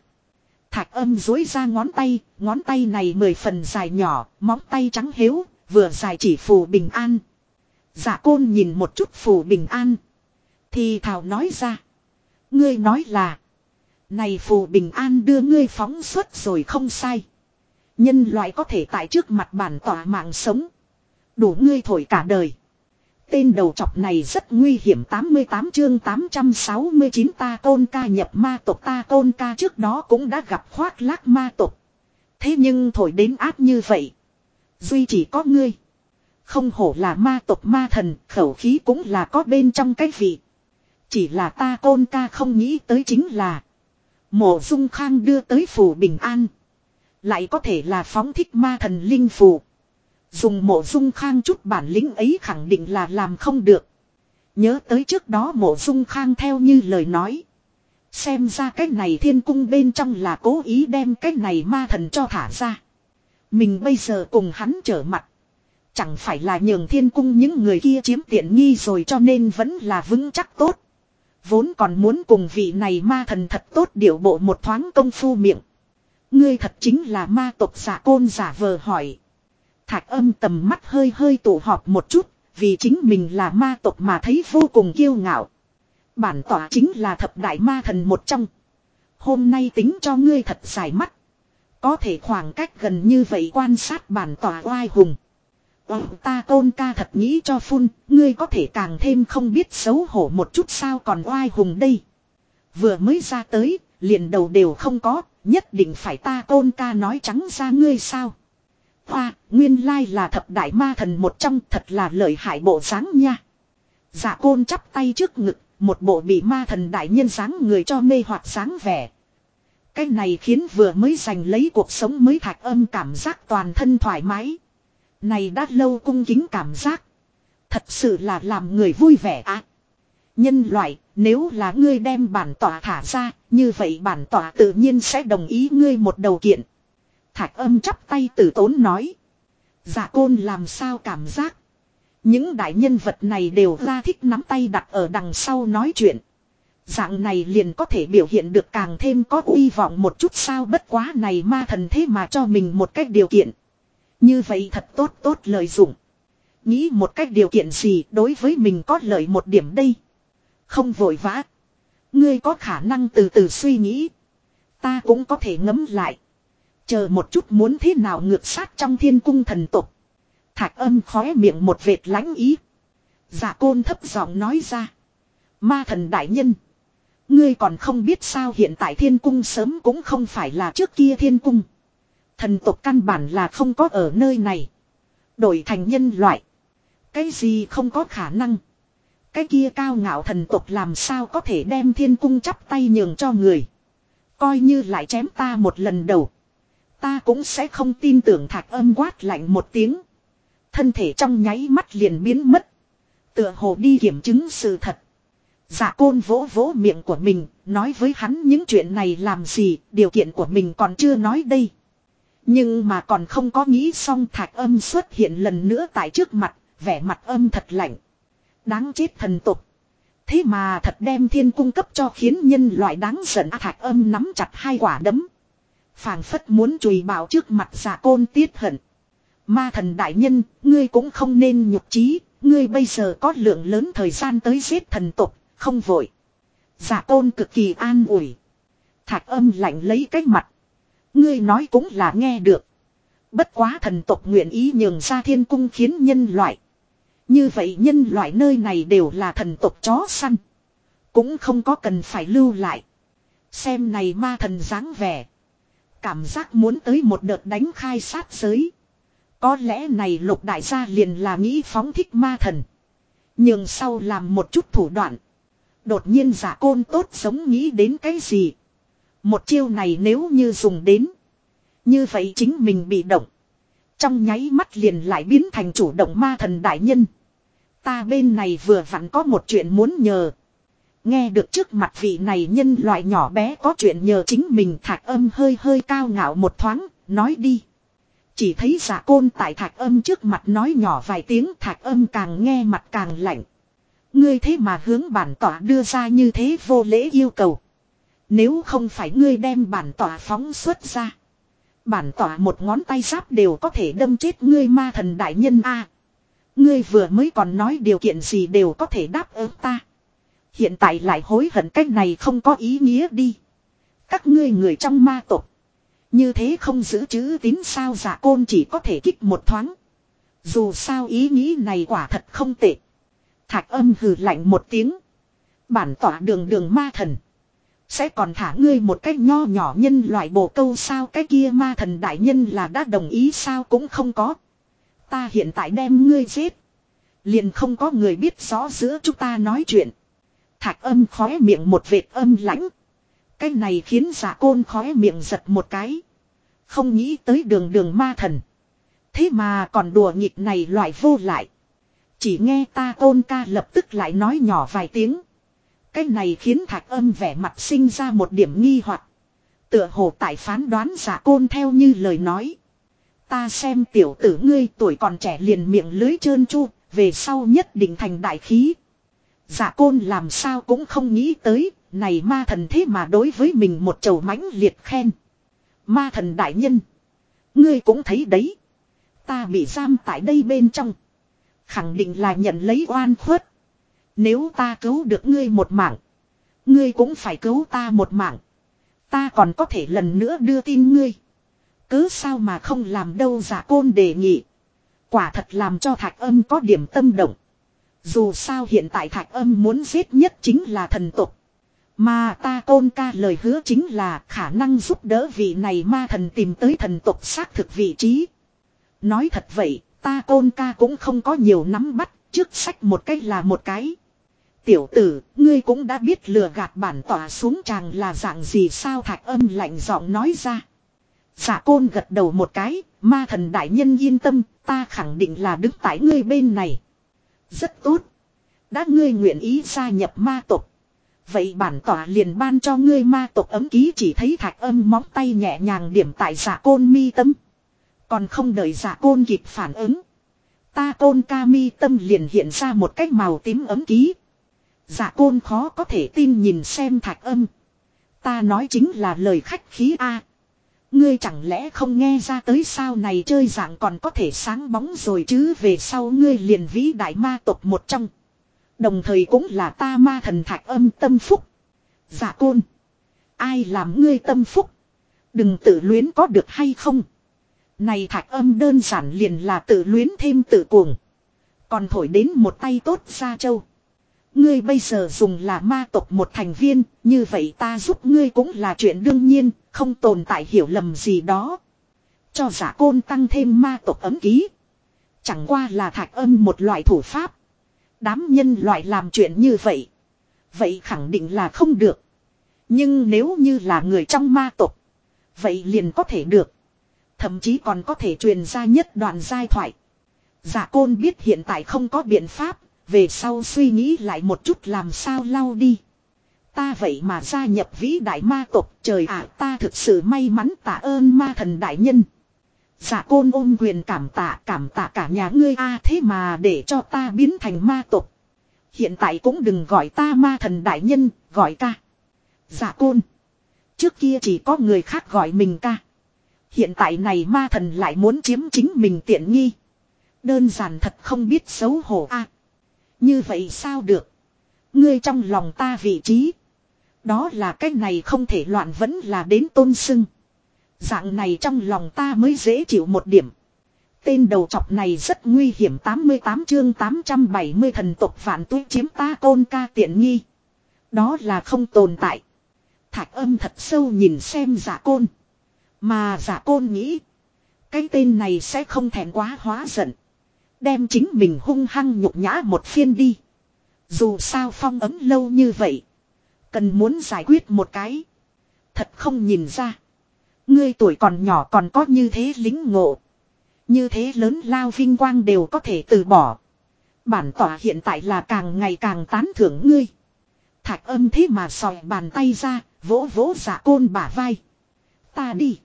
S1: Thạch âm dối ra ngón tay, ngón tay này mười phần dài nhỏ, móng tay trắng hiếu, vừa dài chỉ phù bình an. Giả côn nhìn một chút phù bình an. Thì thảo nói ra. Ngươi nói là. Này phù bình an đưa ngươi phóng xuất rồi không sai. Nhân loại có thể tại trước mặt bản tỏa mạng sống. Đủ ngươi thổi cả đời. Tên đầu chọc này rất nguy hiểm 88 chương 869 ta tôn ca nhập ma tộc ta tôn ca trước đó cũng đã gặp khoác lác ma tộc. Thế nhưng thổi đến áp như vậy. Duy chỉ có ngươi. Không hổ là ma tộc ma thần, khẩu khí cũng là có bên trong cái vị. Chỉ là ta tôn ca không nghĩ tới chính là. Mộ dung khang đưa tới phủ bình an. Lại có thể là phóng thích ma thần linh phù. Dùng mộ dung khang chút bản lĩnh ấy khẳng định là làm không được. Nhớ tới trước đó mộ dung khang theo như lời nói. Xem ra cái này thiên cung bên trong là cố ý đem cái này ma thần cho thả ra. Mình bây giờ cùng hắn trở mặt. Chẳng phải là nhường thiên cung những người kia chiếm tiện nghi rồi cho nên vẫn là vững chắc tốt. Vốn còn muốn cùng vị này ma thần thật tốt điệu bộ một thoáng công phu miệng. Ngươi thật chính là ma tộc giả côn giả vờ hỏi. Thạch âm tầm mắt hơi hơi tụ họp một chút, vì chính mình là ma tộc mà thấy vô cùng kiêu ngạo. Bản tỏa chính là thập đại ma thần một trong. Hôm nay tính cho ngươi thật dài mắt. Có thể khoảng cách gần như vậy quan sát bản tỏa oai hùng. Ồ, ta tôn ca thật nghĩ cho phun, ngươi có thể càng thêm không biết xấu hổ một chút sao còn oai hùng đây. Vừa mới ra tới, liền đầu đều không có, nhất định phải ta tôn ca nói trắng ra ngươi sao. Hoa, nguyên lai là thập đại ma thần một trong thật là lợi hại bộ dáng nha. Dạ côn chắp tay trước ngực, một bộ bị ma thần đại nhân dáng người cho mê hoặc dáng vẻ. Cái này khiến vừa mới giành lấy cuộc sống mới thạch âm cảm giác toàn thân thoải mái. Này đã lâu cung kính cảm giác. Thật sự là làm người vui vẻ á. Nhân loại, nếu là ngươi đem bản tỏa thả ra, như vậy bản tỏa tự nhiên sẽ đồng ý ngươi một đầu kiện. Thạch âm chắp tay tử tốn nói. Dạ côn làm sao cảm giác. Những đại nhân vật này đều ra thích nắm tay đặt ở đằng sau nói chuyện. Dạng này liền có thể biểu hiện được càng thêm có uy vọng một chút sao bất quá này ma thần thế mà cho mình một cách điều kiện. Như vậy thật tốt tốt lợi dụng. Nghĩ một cách điều kiện gì đối với mình có lợi một điểm đây. Không vội vã. Ngươi có khả năng từ từ suy nghĩ. Ta cũng có thể ngấm lại. Chờ một chút muốn thế nào ngược sát trong thiên cung thần tục. Thạch âm khóe miệng một vệt lãnh ý. Giả côn thấp giọng nói ra. Ma thần đại nhân. Ngươi còn không biết sao hiện tại thiên cung sớm cũng không phải là trước kia thiên cung. Thần tộc căn bản là không có ở nơi này. Đổi thành nhân loại. Cái gì không có khả năng. Cái kia cao ngạo thần tộc làm sao có thể đem thiên cung chắp tay nhường cho người. Coi như lại chém ta một lần đầu. Ta cũng sẽ không tin tưởng thạch âm quát lạnh một tiếng. Thân thể trong nháy mắt liền biến mất. Tựa hồ đi kiểm chứng sự thật. Dạ côn vỗ vỗ miệng của mình, nói với hắn những chuyện này làm gì, điều kiện của mình còn chưa nói đây. Nhưng mà còn không có nghĩ xong thạch âm xuất hiện lần nữa tại trước mặt, vẻ mặt âm thật lạnh. Đáng chết thần tục. Thế mà thật đem thiên cung cấp cho khiến nhân loại đáng giận thạch âm nắm chặt hai quả đấm phảng phất muốn chùi bảo trước mặt giả côn tiết hận. Ma thần đại nhân, ngươi cũng không nên nhục trí, ngươi bây giờ có lượng lớn thời gian tới giết thần tục, không vội. Giả côn cực kỳ an ủi. Thạch âm lạnh lấy cái mặt. Ngươi nói cũng là nghe được. Bất quá thần tộc nguyện ý nhường ra thiên cung khiến nhân loại. Như vậy nhân loại nơi này đều là thần tộc chó săn. Cũng không có cần phải lưu lại. Xem này ma thần dáng vẻ. Cảm giác muốn tới một đợt đánh khai sát giới. Có lẽ này lục đại gia liền là nghĩ phóng thích ma thần. Nhưng sau làm một chút thủ đoạn. Đột nhiên giả côn tốt giống nghĩ đến cái gì. Một chiêu này nếu như dùng đến. Như vậy chính mình bị động. Trong nháy mắt liền lại biến thành chủ động ma thần đại nhân. Ta bên này vừa vặn có một chuyện muốn nhờ. Nghe được trước mặt vị này nhân loại nhỏ bé có chuyện nhờ chính mình thạch âm hơi hơi cao ngạo một thoáng, nói đi. Chỉ thấy giả côn tại thạch âm trước mặt nói nhỏ vài tiếng thạch âm càng nghe mặt càng lạnh. Ngươi thế mà hướng bản tỏa đưa ra như thế vô lễ yêu cầu. Nếu không phải ngươi đem bản tỏa phóng xuất ra. Bản tỏa một ngón tay giáp đều có thể đâm chết ngươi ma thần đại nhân a. ngươi vừa mới còn nói điều kiện gì đều có thể đáp ứng ta. Hiện tại lại hối hận cách này không có ý nghĩa đi. Các ngươi người trong ma tộc. Như thế không giữ chữ tín sao giả côn chỉ có thể kích một thoáng. Dù sao ý nghĩ này quả thật không tệ. Thạch âm hừ lạnh một tiếng. Bản tỏa đường đường ma thần. Sẽ còn thả ngươi một cách nho nhỏ nhân loại bồ câu sao cái kia ma thần đại nhân là đã đồng ý sao cũng không có. Ta hiện tại đem ngươi giết. Liền không có người biết rõ giữa chúng ta nói chuyện. Thạch âm khóe miệng một vệt âm lãnh. Cái này khiến giả côn khóe miệng giật một cái. Không nghĩ tới đường đường ma thần. Thế mà còn đùa nghịch này loại vô lại. Chỉ nghe ta tôn ca lập tức lại nói nhỏ vài tiếng. Cái này khiến thạch âm vẻ mặt sinh ra một điểm nghi hoặc Tựa hồ tại phán đoán giả côn theo như lời nói. Ta xem tiểu tử ngươi tuổi còn trẻ liền miệng lưới trơn chu, về sau nhất định thành đại khí. Giả côn làm sao cũng không nghĩ tới, này ma thần thế mà đối với mình một chầu mãnh liệt khen. Ma thần đại nhân. Ngươi cũng thấy đấy. Ta bị giam tại đây bên trong. Khẳng định là nhận lấy oan khuất. Nếu ta cứu được ngươi một mạng. Ngươi cũng phải cứu ta một mạng. Ta còn có thể lần nữa đưa tin ngươi. Cứ sao mà không làm đâu giả côn đề nghị. Quả thật làm cho thạch âm có điểm tâm động. Dù sao hiện tại thạch âm muốn giết nhất chính là thần tục. Mà ta tôn ca lời hứa chính là khả năng giúp đỡ vị này ma thần tìm tới thần tục xác thực vị trí. Nói thật vậy, ta tôn ca cũng không có nhiều nắm bắt, trước sách một cách là một cái. Tiểu tử, ngươi cũng đã biết lừa gạt bản tỏa xuống chàng là dạng gì sao thạch âm lạnh giọng nói ra. Giả côn gật đầu một cái, ma thần đại nhân yên tâm, ta khẳng định là đứng tại ngươi bên này. Rất tốt. Đã ngươi nguyện ý gia nhập ma tộc. Vậy bản tỏa liền ban cho ngươi ma tộc ấm ký chỉ thấy thạch âm móng tay nhẹ nhàng điểm tại giả dạ côn mi tâm. Còn không đợi giả dạ côn kịp phản ứng. Ta côn ca mi tâm liền hiện ra một cách màu tím ấm ký. Giả côn khó có thể tin nhìn xem thạch âm. Ta nói chính là lời khách khí A. Ngươi chẳng lẽ không nghe ra tới sao này chơi dạng còn có thể sáng bóng rồi chứ về sau ngươi liền vĩ đại ma tộc một trong. Đồng thời cũng là ta ma thần thạch âm tâm phúc. Giả côn. Ai làm ngươi tâm phúc. Đừng tự luyến có được hay không. Này thạch âm đơn giản liền là tự luyến thêm tự cuồng. Còn thổi đến một tay tốt ra châu. Ngươi bây giờ dùng là ma tộc một thành viên, như vậy ta giúp ngươi cũng là chuyện đương nhiên, không tồn tại hiểu lầm gì đó. Cho giả côn tăng thêm ma tộc ấm ký. Chẳng qua là thạch âm một loại thủ pháp. Đám nhân loại làm chuyện như vậy. Vậy khẳng định là không được. Nhưng nếu như là người trong ma tộc. Vậy liền có thể được. Thậm chí còn có thể truyền ra nhất đoạn giai thoại. Giả côn biết hiện tại không có biện pháp, về sau suy nghĩ lại một chút làm sao lau đi. Ta vậy mà gia nhập vĩ đại ma tộc trời ạ ta thực sự may mắn tạ ơn ma thần đại nhân. Giả côn ôm quyền cảm tạ cảm tạ cả nhà ngươi a thế mà để cho ta biến thành ma tộc. Hiện tại cũng đừng gọi ta ma thần đại nhân, gọi ca. Giả côn. Trước kia chỉ có người khác gọi mình ca. Hiện tại này ma thần lại muốn chiếm chính mình tiện nghi. Đơn giản thật không biết xấu hổ a. như vậy sao được? Ngươi trong lòng ta vị trí. Đó là cái này không thể loạn vẫn là đến tôn sưng. Dạng này trong lòng ta mới dễ chịu một điểm. Tên đầu chọc này rất nguy hiểm 88 chương 870 thần tộc vạn tu chiếm ta côn ca tiện nghi. Đó là không tồn tại. Thạch âm thật sâu nhìn xem giả côn. Mà giả côn nghĩ. Cái tên này sẽ không thèm quá hóa giận. Đem chính mình hung hăng nhục nhã một phiên đi. Dù sao phong ấm lâu như vậy. Cần muốn giải quyết một cái. Thật không nhìn ra. Ngươi tuổi còn nhỏ còn có như thế lính ngộ. Như thế lớn lao vinh quang đều có thể từ bỏ. Bản tỏa hiện tại là càng ngày càng tán thưởng ngươi. Thạch âm thế mà sòi bàn tay ra, vỗ vỗ giả côn bả vai. Ta đi.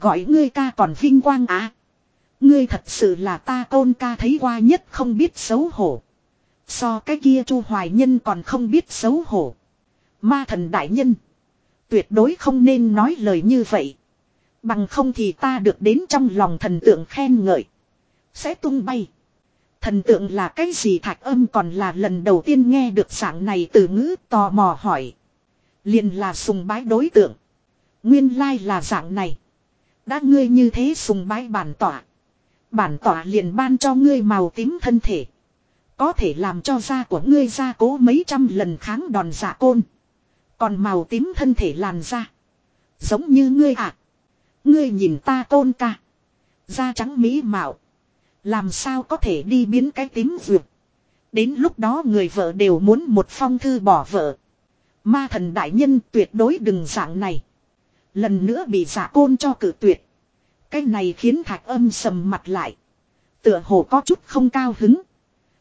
S1: Gọi ngươi ca còn vinh quang á. Ngươi thật sự là ta côn ca thấy qua nhất không biết xấu hổ. So cái kia chu hoài nhân còn không biết xấu hổ. Ma thần đại nhân. Tuyệt đối không nên nói lời như vậy. Bằng không thì ta được đến trong lòng thần tượng khen ngợi. Sẽ tung bay. Thần tượng là cái gì thạch âm còn là lần đầu tiên nghe được dạng này từ ngữ tò mò hỏi. liền là sùng bái đối tượng. Nguyên lai là dạng này. Đã ngươi như thế sùng bái bản tỏa. Bản tỏa liền ban cho ngươi màu tím thân thể. Có thể làm cho da của ngươi da cố mấy trăm lần kháng đòn giả côn. Còn màu tím thân thể làn da. Giống như ngươi ạ. À. Ngươi nhìn ta tôn ca. Da trắng mỹ mạo. Làm sao có thể đi biến cái tím vượt. Đến lúc đó người vợ đều muốn một phong thư bỏ vợ. Ma thần đại nhân tuyệt đối đừng dạng này. Lần nữa bị giả côn cho cử tuyệt. Cái này khiến thạch âm sầm mặt lại. Tựa hồ có chút không cao hứng.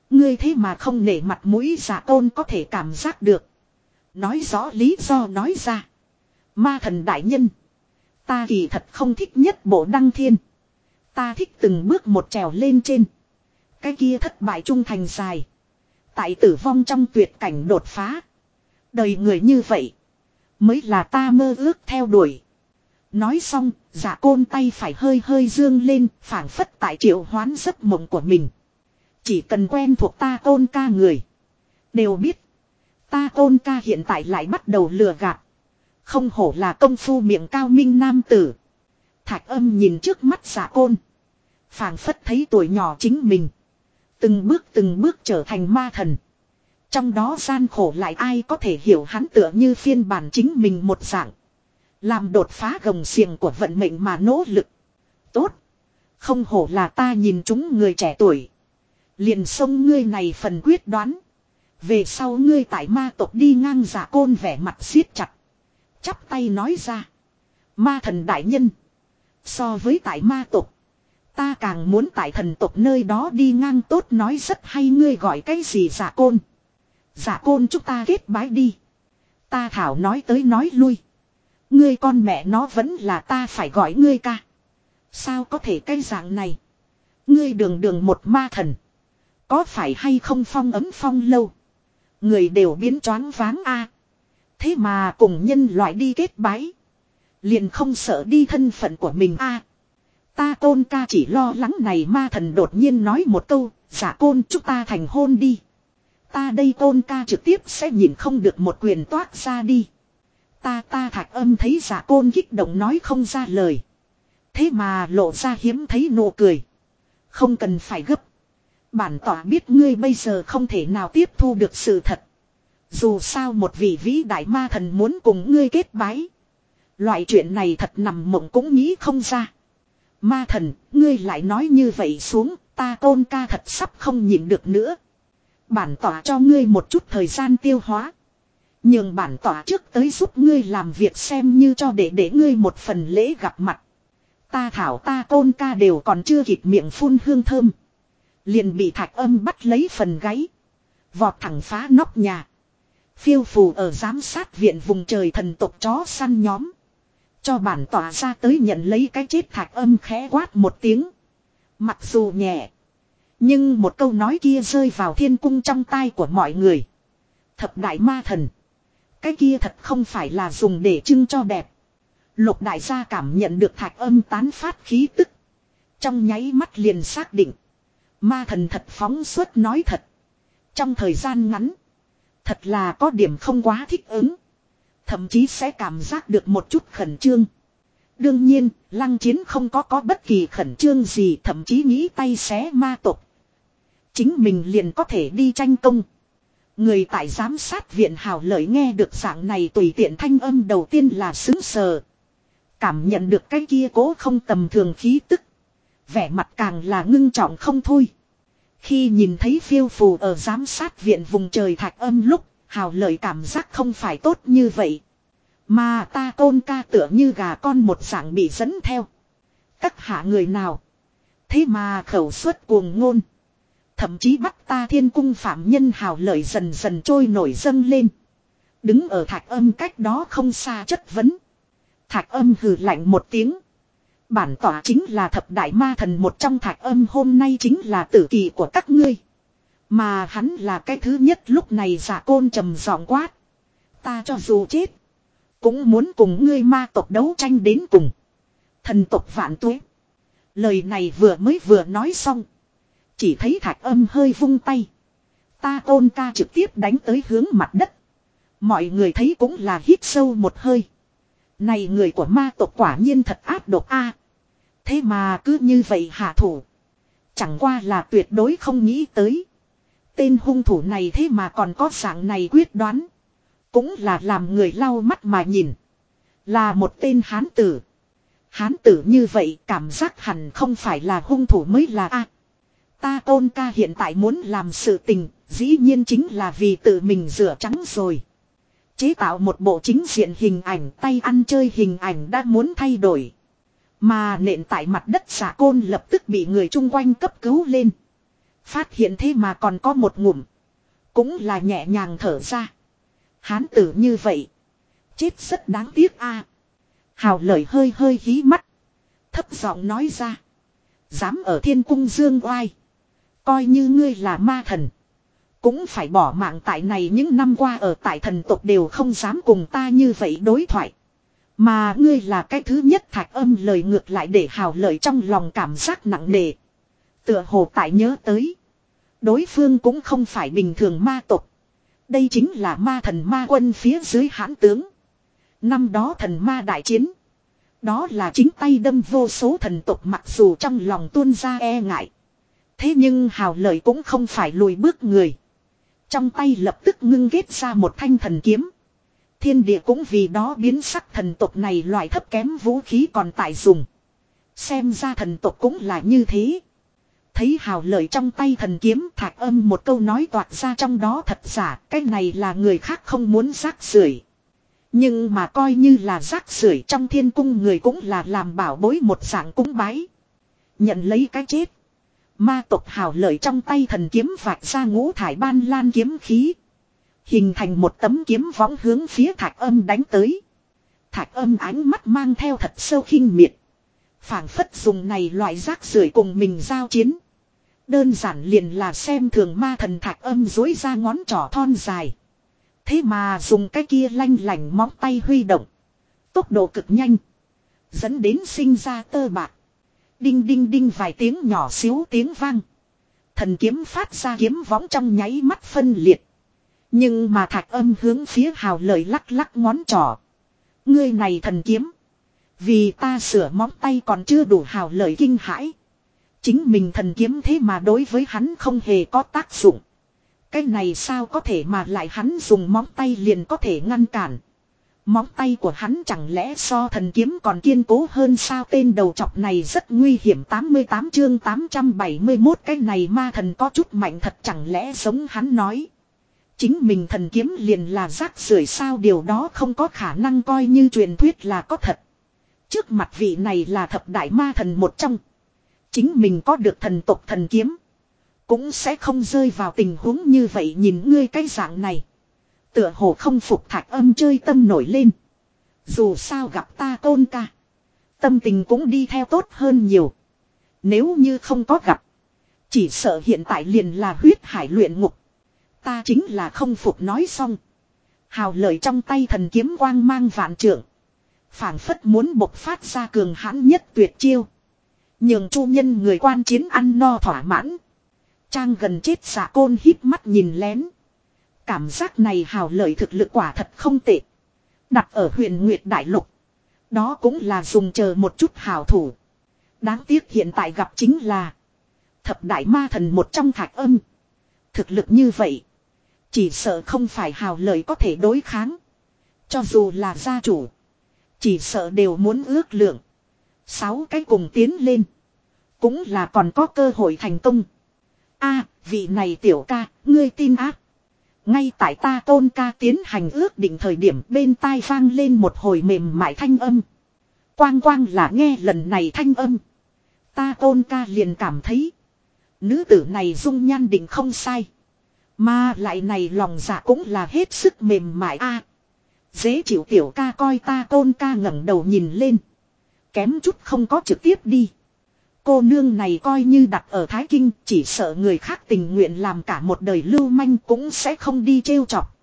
S1: Ngươi thế mà không nể mặt mũi giả côn có thể cảm giác được. Nói rõ lý do nói ra. Ma thần đại nhân. Ta kỳ thật không thích nhất bộ đăng thiên. Ta thích từng bước một trèo lên trên. Cái kia thất bại trung thành dài. Tại tử vong trong tuyệt cảnh đột phá. Đời người như vậy. Mới là ta mơ ước theo đuổi. Nói xong, giả côn tay phải hơi hơi dương lên, phảng phất tại triệu hoán giấc mộng của mình. Chỉ cần quen thuộc ta tôn ca người. Đều biết. Ta ôn ca hiện tại lại bắt đầu lừa gạt. Không hổ là công phu miệng cao minh nam tử. Thạch âm nhìn trước mắt giả côn. phảng phất thấy tuổi nhỏ chính mình. Từng bước từng bước trở thành ma thần. Trong đó gian khổ lại ai có thể hiểu hắn tựa như phiên bản chính mình một dạng. Làm đột phá gồng xiềng của vận mệnh mà nỗ lực. Tốt. Không hổ là ta nhìn chúng người trẻ tuổi. Liền sông ngươi này phần quyết đoán. Về sau ngươi tại ma tộc đi ngang giả côn vẻ mặt siết chặt. Chắp tay nói ra. Ma thần đại nhân. So với tại ma tộc. Ta càng muốn tại thần tộc nơi đó đi ngang tốt nói rất hay ngươi gọi cái gì giả côn. Giả côn chúng ta kết bái đi. Ta thảo nói tới nói lui. Ngươi con mẹ nó vẫn là ta phải gọi ngươi ca. Sao có thể cái dạng này. Ngươi đường đường một ma thần. Có phải hay không phong ấm phong lâu. Người đều biến choáng váng a. Thế mà cùng nhân loại đi kết bái. Liền không sợ đi thân phận của mình a. Ta tôn ca chỉ lo lắng này ma thần đột nhiên nói một câu, giả côn chúng ta thành hôn đi. Ta đây tôn ca trực tiếp sẽ nhìn không được một quyền toát ra đi. Ta ta thạch âm thấy giả côn kích động nói không ra lời. Thế mà lộ ra hiếm thấy nụ cười. Không cần phải gấp. Bản tỏa biết ngươi bây giờ không thể nào tiếp thu được sự thật. Dù sao một vị vĩ đại ma thần muốn cùng ngươi kết bái. Loại chuyện này thật nằm mộng cũng nghĩ không ra. Ma thần, ngươi lại nói như vậy xuống, ta tôn ca thật sắp không nhịn được nữa. Bản tỏa cho ngươi một chút thời gian tiêu hóa. Nhưng bản tỏa trước tới giúp ngươi làm việc xem như cho để để ngươi một phần lễ gặp mặt. Ta thảo ta tôn ca đều còn chưa kịp miệng phun hương thơm. Liền bị thạch âm bắt lấy phần gáy. Vọt thẳng phá nóc nhà. Phiêu phù ở giám sát viện vùng trời thần tộc chó săn nhóm. Cho bản tỏa ra tới nhận lấy cái chết thạch âm khẽ quát một tiếng. Mặc dù nhẹ. Nhưng một câu nói kia rơi vào thiên cung trong tai của mọi người. Thập đại ma thần. Cái kia thật không phải là dùng để trưng cho đẹp. Lục đại gia cảm nhận được thạch âm tán phát khí tức. Trong nháy mắt liền xác định. Ma thần thật phóng suốt nói thật. Trong thời gian ngắn. Thật là có điểm không quá thích ứng. Thậm chí sẽ cảm giác được một chút khẩn trương. Đương nhiên, lăng chiến không có có bất kỳ khẩn trương gì thậm chí nghĩ tay xé ma tộc. Chính mình liền có thể đi tranh công. Người tại giám sát viện hào lợi nghe được dạng này tùy tiện thanh âm đầu tiên là xứng sờ. Cảm nhận được cái kia cố không tầm thường khí tức. Vẻ mặt càng là ngưng trọng không thôi. Khi nhìn thấy phiêu phù ở giám sát viện vùng trời thạch âm lúc, hào lợi cảm giác không phải tốt như vậy. Mà ta tôn ca tựa như gà con một dạng bị dẫn theo. Các hạ người nào. Thế mà khẩu suất cuồng ngôn. Thậm chí bắt ta thiên cung phạm nhân hào lợi dần dần trôi nổi dâng lên. Đứng ở thạch âm cách đó không xa chất vấn. Thạch âm hừ lạnh một tiếng. Bản tỏa chính là thập đại ma thần một trong thạch âm hôm nay chính là tử kỳ của các ngươi. Mà hắn là cái thứ nhất lúc này giả côn trầm giọng quát. Ta cho dù chết. Cũng muốn cùng ngươi ma tộc đấu tranh đến cùng. Thần tộc vạn tuế. Lời này vừa mới vừa nói xong. Chỉ thấy thạch âm hơi vung tay. Ta tôn ca trực tiếp đánh tới hướng mặt đất. Mọi người thấy cũng là hít sâu một hơi. Này người của ma tộc quả nhiên thật áp độc a. Thế mà cứ như vậy hạ thủ. Chẳng qua là tuyệt đối không nghĩ tới. Tên hung thủ này thế mà còn có dạng này quyết đoán. Cũng là làm người lau mắt mà nhìn. Là một tên hán tử. Hán tử như vậy cảm giác hẳn không phải là hung thủ mới là a. ta tôn ca hiện tại muốn làm sự tình, dĩ nhiên chính là vì tự mình rửa trắng rồi. Chế tạo một bộ chính diện hình ảnh tay ăn chơi hình ảnh đã muốn thay đổi. Mà nện tại mặt đất xả côn lập tức bị người chung quanh cấp cứu lên. Phát hiện thế mà còn có một ngụm. Cũng là nhẹ nhàng thở ra. Hán tử như vậy. Chết rất đáng tiếc a. Hào lời hơi hơi hí mắt. Thấp giọng nói ra. Dám ở thiên cung dương oai. Coi như ngươi là ma thần. Cũng phải bỏ mạng tại này những năm qua ở tại thần tộc đều không dám cùng ta như vậy đối thoại. Mà ngươi là cái thứ nhất thạch âm lời ngược lại để hào lợi trong lòng cảm giác nặng nề. Tựa hồ tại nhớ tới. Đối phương cũng không phải bình thường ma tộc. Đây chính là ma thần ma quân phía dưới hãn tướng. Năm đó thần ma đại chiến. Đó là chính tay đâm vô số thần tộc mặc dù trong lòng tuôn ra e ngại. Thế nhưng hào lợi cũng không phải lùi bước người. Trong tay lập tức ngưng ghét ra một thanh thần kiếm. Thiên địa cũng vì đó biến sắc thần tộc này loại thấp kém vũ khí còn tại dùng. Xem ra thần tộc cũng là như thế. Thấy hào lợi trong tay thần kiếm, thạc âm một câu nói toạc ra trong đó thật giả. Cái này là người khác không muốn rác rưởi Nhưng mà coi như là rác rưởi trong thiên cung người cũng là làm bảo bối một dạng cúng bái. Nhận lấy cái chết. Ma tộc hào lợi trong tay thần kiếm vạch ra ngũ thải ban lan kiếm khí. Hình thành một tấm kiếm võng hướng phía thạch âm đánh tới. Thạch âm ánh mắt mang theo thật sâu khinh miệt. phảng phất dùng này loại rác rưởi cùng mình giao chiến. Đơn giản liền là xem thường ma thần thạch âm dối ra ngón trỏ thon dài. Thế mà dùng cái kia lanh lành móng tay huy động. Tốc độ cực nhanh. Dẫn đến sinh ra tơ bạc. Đinh đinh đinh vài tiếng nhỏ xíu tiếng vang. Thần kiếm phát ra kiếm võng trong nháy mắt phân liệt. Nhưng mà thạch âm hướng phía hào lời lắc lắc ngón trỏ. Ngươi này thần kiếm. Vì ta sửa móng tay còn chưa đủ hào lời kinh hãi. Chính mình thần kiếm thế mà đối với hắn không hề có tác dụng. Cái này sao có thể mà lại hắn dùng móng tay liền có thể ngăn cản. Móng tay của hắn chẳng lẽ so thần kiếm còn kiên cố hơn sao tên đầu chọc này rất nguy hiểm 88 chương 871 cái này ma thần có chút mạnh thật chẳng lẽ giống hắn nói. Chính mình thần kiếm liền là rác rưởi sao, điều đó không có khả năng coi như truyền thuyết là có thật. Trước mặt vị này là thập đại ma thần một trong. Chính mình có được thần tộc thần kiếm. Cũng sẽ không rơi vào tình huống như vậy nhìn ngươi cái dạng này. Tựa hồ không phục thạch âm chơi tâm nổi lên. Dù sao gặp ta tôn ca. Tâm tình cũng đi theo tốt hơn nhiều. Nếu như không có gặp. Chỉ sợ hiện tại liền là huyết hải luyện ngục. Ta chính là không phục nói xong. Hào lời trong tay thần kiếm quang mang vạn trượng. phảng phất muốn bộc phát ra cường hãn nhất tuyệt chiêu. Nhường chu nhân người quan chiến ăn no thỏa mãn. Trang gần chết xạ côn hít mắt nhìn lén. Cảm giác này hào lợi thực lực quả thật không tệ. Đặt ở huyền Nguyệt Đại Lục. Đó cũng là dùng chờ một chút hào thủ. Đáng tiếc hiện tại gặp chính là. Thập đại ma thần một trong thạch âm. Thực lực như vậy. Chỉ sợ không phải hào lợi có thể đối kháng. Cho dù là gia chủ. Chỉ sợ đều muốn ước lượng. Sáu cái cùng tiến lên. Cũng là còn có cơ hội thành công. a vị này tiểu ca, ngươi tin ác. Ngay tại ta tôn ca tiến hành ước định thời điểm bên tai vang lên một hồi mềm mại thanh âm. Quang quang là nghe lần này thanh âm. Ta tôn ca liền cảm thấy. Nữ tử này dung nhan định không sai. Mà lại này lòng dạ cũng là hết sức mềm mại a. dễ chịu tiểu ca coi ta tôn ca ngẩng đầu nhìn lên. Kém chút không có trực tiếp đi. Cô nương này coi như đặt ở Thái Kinh chỉ sợ người khác tình nguyện làm cả một đời lưu manh cũng sẽ không đi trêu chọc.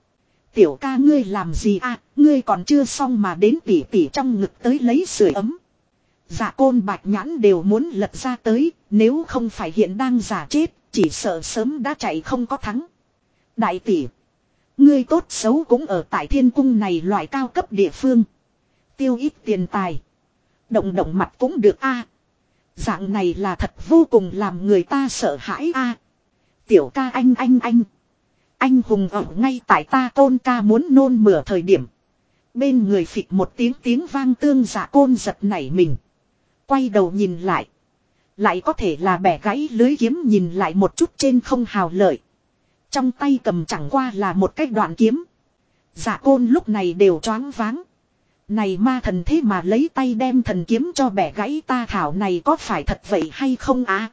S1: Tiểu ca ngươi làm gì à, ngươi còn chưa xong mà đến tỉ tỉ trong ngực tới lấy sưởi ấm. Dạ côn bạch nhãn đều muốn lật ra tới, nếu không phải hiện đang giả chết, chỉ sợ sớm đã chạy không có thắng. Đại tỷ, ngươi tốt xấu cũng ở tại thiên cung này loại cao cấp địa phương. Tiêu ít tiền tài. Động động mặt cũng được a. Dạng này là thật vô cùng làm người ta sợ hãi a. tiểu ca anh anh anh. Anh hùng ở ngay tại ta tôn ca muốn nôn mửa thời điểm. Bên người phịch một tiếng tiếng vang tương giả côn giật nảy mình. Quay đầu nhìn lại. Lại có thể là bẻ gãy lưới kiếm nhìn lại một chút trên không hào lợi. Trong tay cầm chẳng qua là một cái đoạn kiếm. Giả côn lúc này đều choáng váng. Này ma thần thế mà lấy tay đem thần kiếm cho bẻ gãy ta thảo này có phải thật vậy hay không á?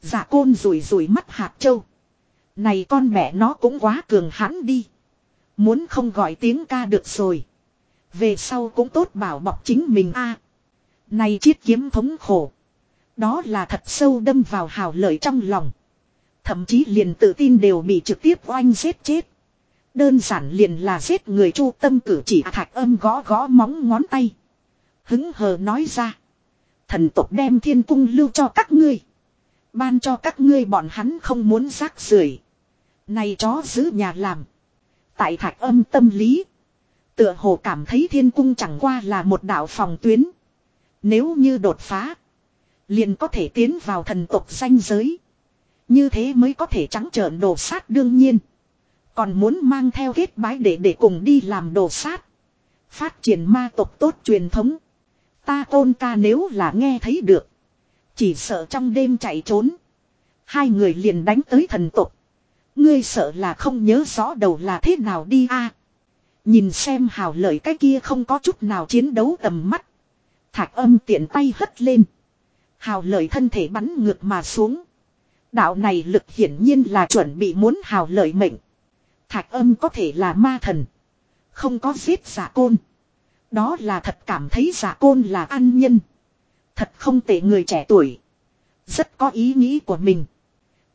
S1: Giả côn rủi rủi mắt hạt châu. Này con mẹ nó cũng quá cường hãn đi. Muốn không gọi tiếng ca được rồi. Về sau cũng tốt bảo bọc chính mình a. Này chiết kiếm thống khổ. Đó là thật sâu đâm vào hào lợi trong lòng. Thậm chí liền tự tin đều bị trực tiếp oanh giết chết. Đơn giản liền là giết người chu tâm cử chỉ thạch âm gõ gõ móng ngón tay. Hứng hờ nói ra. Thần tộc đem thiên cung lưu cho các ngươi. Ban cho các ngươi bọn hắn không muốn rác rưởi Này chó giữ nhà làm. Tại thạch âm tâm lý. Tựa hồ cảm thấy thiên cung chẳng qua là một đạo phòng tuyến. Nếu như đột phá. Liền có thể tiến vào thần tộc danh giới. Như thế mới có thể trắng trợn đồ sát đương nhiên. Còn muốn mang theo kết bái để để cùng đi làm đồ sát. Phát triển ma tộc tốt truyền thống. Ta tôn ca nếu là nghe thấy được. Chỉ sợ trong đêm chạy trốn. Hai người liền đánh tới thần tộc. Ngươi sợ là không nhớ rõ đầu là thế nào đi a Nhìn xem hào lợi cái kia không có chút nào chiến đấu tầm mắt. thạc âm tiện tay hất lên. Hào lợi thân thể bắn ngược mà xuống. Đạo này lực hiển nhiên là chuẩn bị muốn hào lợi mệnh. Thạch âm có thể là ma thần. Không có giết giả côn. Đó là thật cảm thấy giả côn là an nhân. Thật không tệ người trẻ tuổi. Rất có ý nghĩ của mình.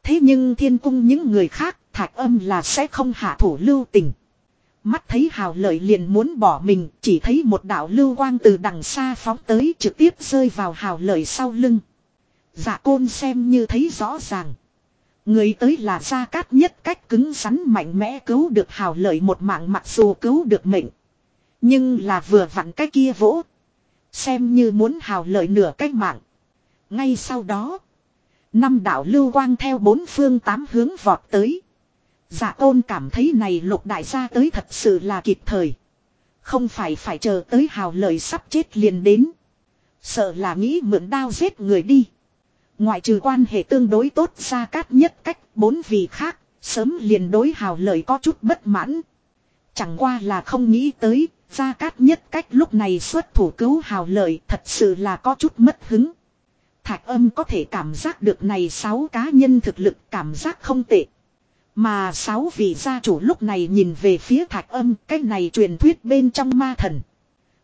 S1: Thế nhưng thiên cung những người khác, thạch âm là sẽ không hạ thủ lưu tình. Mắt thấy hào lợi liền muốn bỏ mình, chỉ thấy một đạo lưu quang từ đằng xa phóng tới trực tiếp rơi vào hào lợi sau lưng. Dạ côn xem như thấy rõ ràng. Người tới là gia cát nhất cách cứng rắn mạnh mẽ cứu được hào lợi một mạng mặc dù cứu được mệnh. Nhưng là vừa vặn cái kia vỗ. Xem như muốn hào lợi nửa cách mạng. Ngay sau đó. Năm đạo lưu quang theo bốn phương tám hướng vọt tới. Dạ tôn cảm thấy này lục đại gia tới thật sự là kịp thời. Không phải phải chờ tới hào lợi sắp chết liền đến. Sợ là nghĩ mượn đao giết người đi. Ngoại trừ quan hệ tương đối tốt ra cát nhất cách bốn vị khác, sớm liền đối hào lợi có chút bất mãn. Chẳng qua là không nghĩ tới, ra cát nhất cách lúc này xuất thủ cứu hào lợi thật sự là có chút mất hứng. Thạch âm có thể cảm giác được này sáu cá nhân thực lực cảm giác không tệ. Mà sáu vị gia chủ lúc này nhìn về phía thạch âm cái này truyền thuyết bên trong ma thần.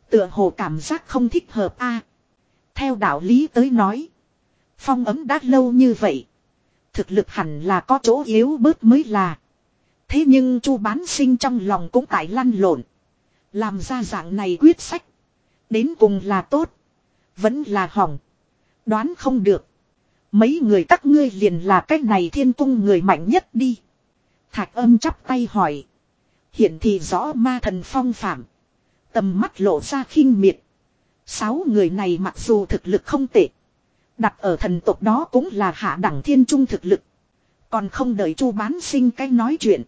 S1: Tựa hồ cảm giác không thích hợp a Theo đạo lý tới nói. Phong ấm đã lâu như vậy. Thực lực hẳn là có chỗ yếu bớt mới là. Thế nhưng chu bán sinh trong lòng cũng tại lăn lộn. Làm ra dạng này quyết sách. Đến cùng là tốt. Vẫn là hỏng. Đoán không được. Mấy người các ngươi liền là cách này thiên cung người mạnh nhất đi. Thạch âm chắp tay hỏi. Hiện thì rõ ma thần phong phạm. Tầm mắt lộ ra khinh miệt. Sáu người này mặc dù thực lực không tệ. Đặt ở thần tộc đó cũng là hạ đẳng thiên trung thực lực. Còn không đợi chu bán sinh cách nói chuyện.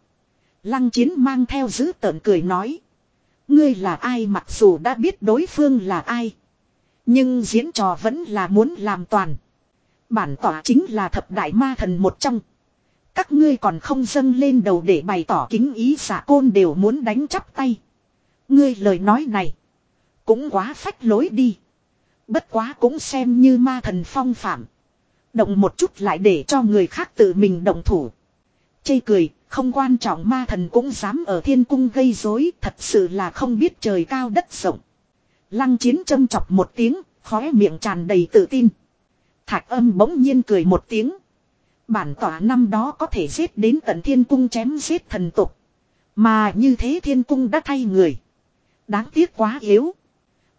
S1: Lăng chiến mang theo giữ tợn cười nói. Ngươi là ai mặc dù đã biết đối phương là ai. Nhưng diễn trò vẫn là muốn làm toàn. Bản tỏa chính là thập đại ma thần một trong. Các ngươi còn không dâng lên đầu để bày tỏ kính ý giả côn đều muốn đánh chắp tay. Ngươi lời nói này. Cũng quá phách lối đi. Bất quá cũng xem như ma thần phong phạm. Động một chút lại để cho người khác tự mình động thủ. Chê cười, không quan trọng ma thần cũng dám ở thiên cung gây rối, thật sự là không biết trời cao đất rộng. Lăng chiến châm chọc một tiếng, khóe miệng tràn đầy tự tin. Thạch âm bỗng nhiên cười một tiếng. Bản tỏa năm đó có thể giết đến tận thiên cung chém giết thần tục. Mà như thế thiên cung đã thay người. Đáng tiếc quá yếu.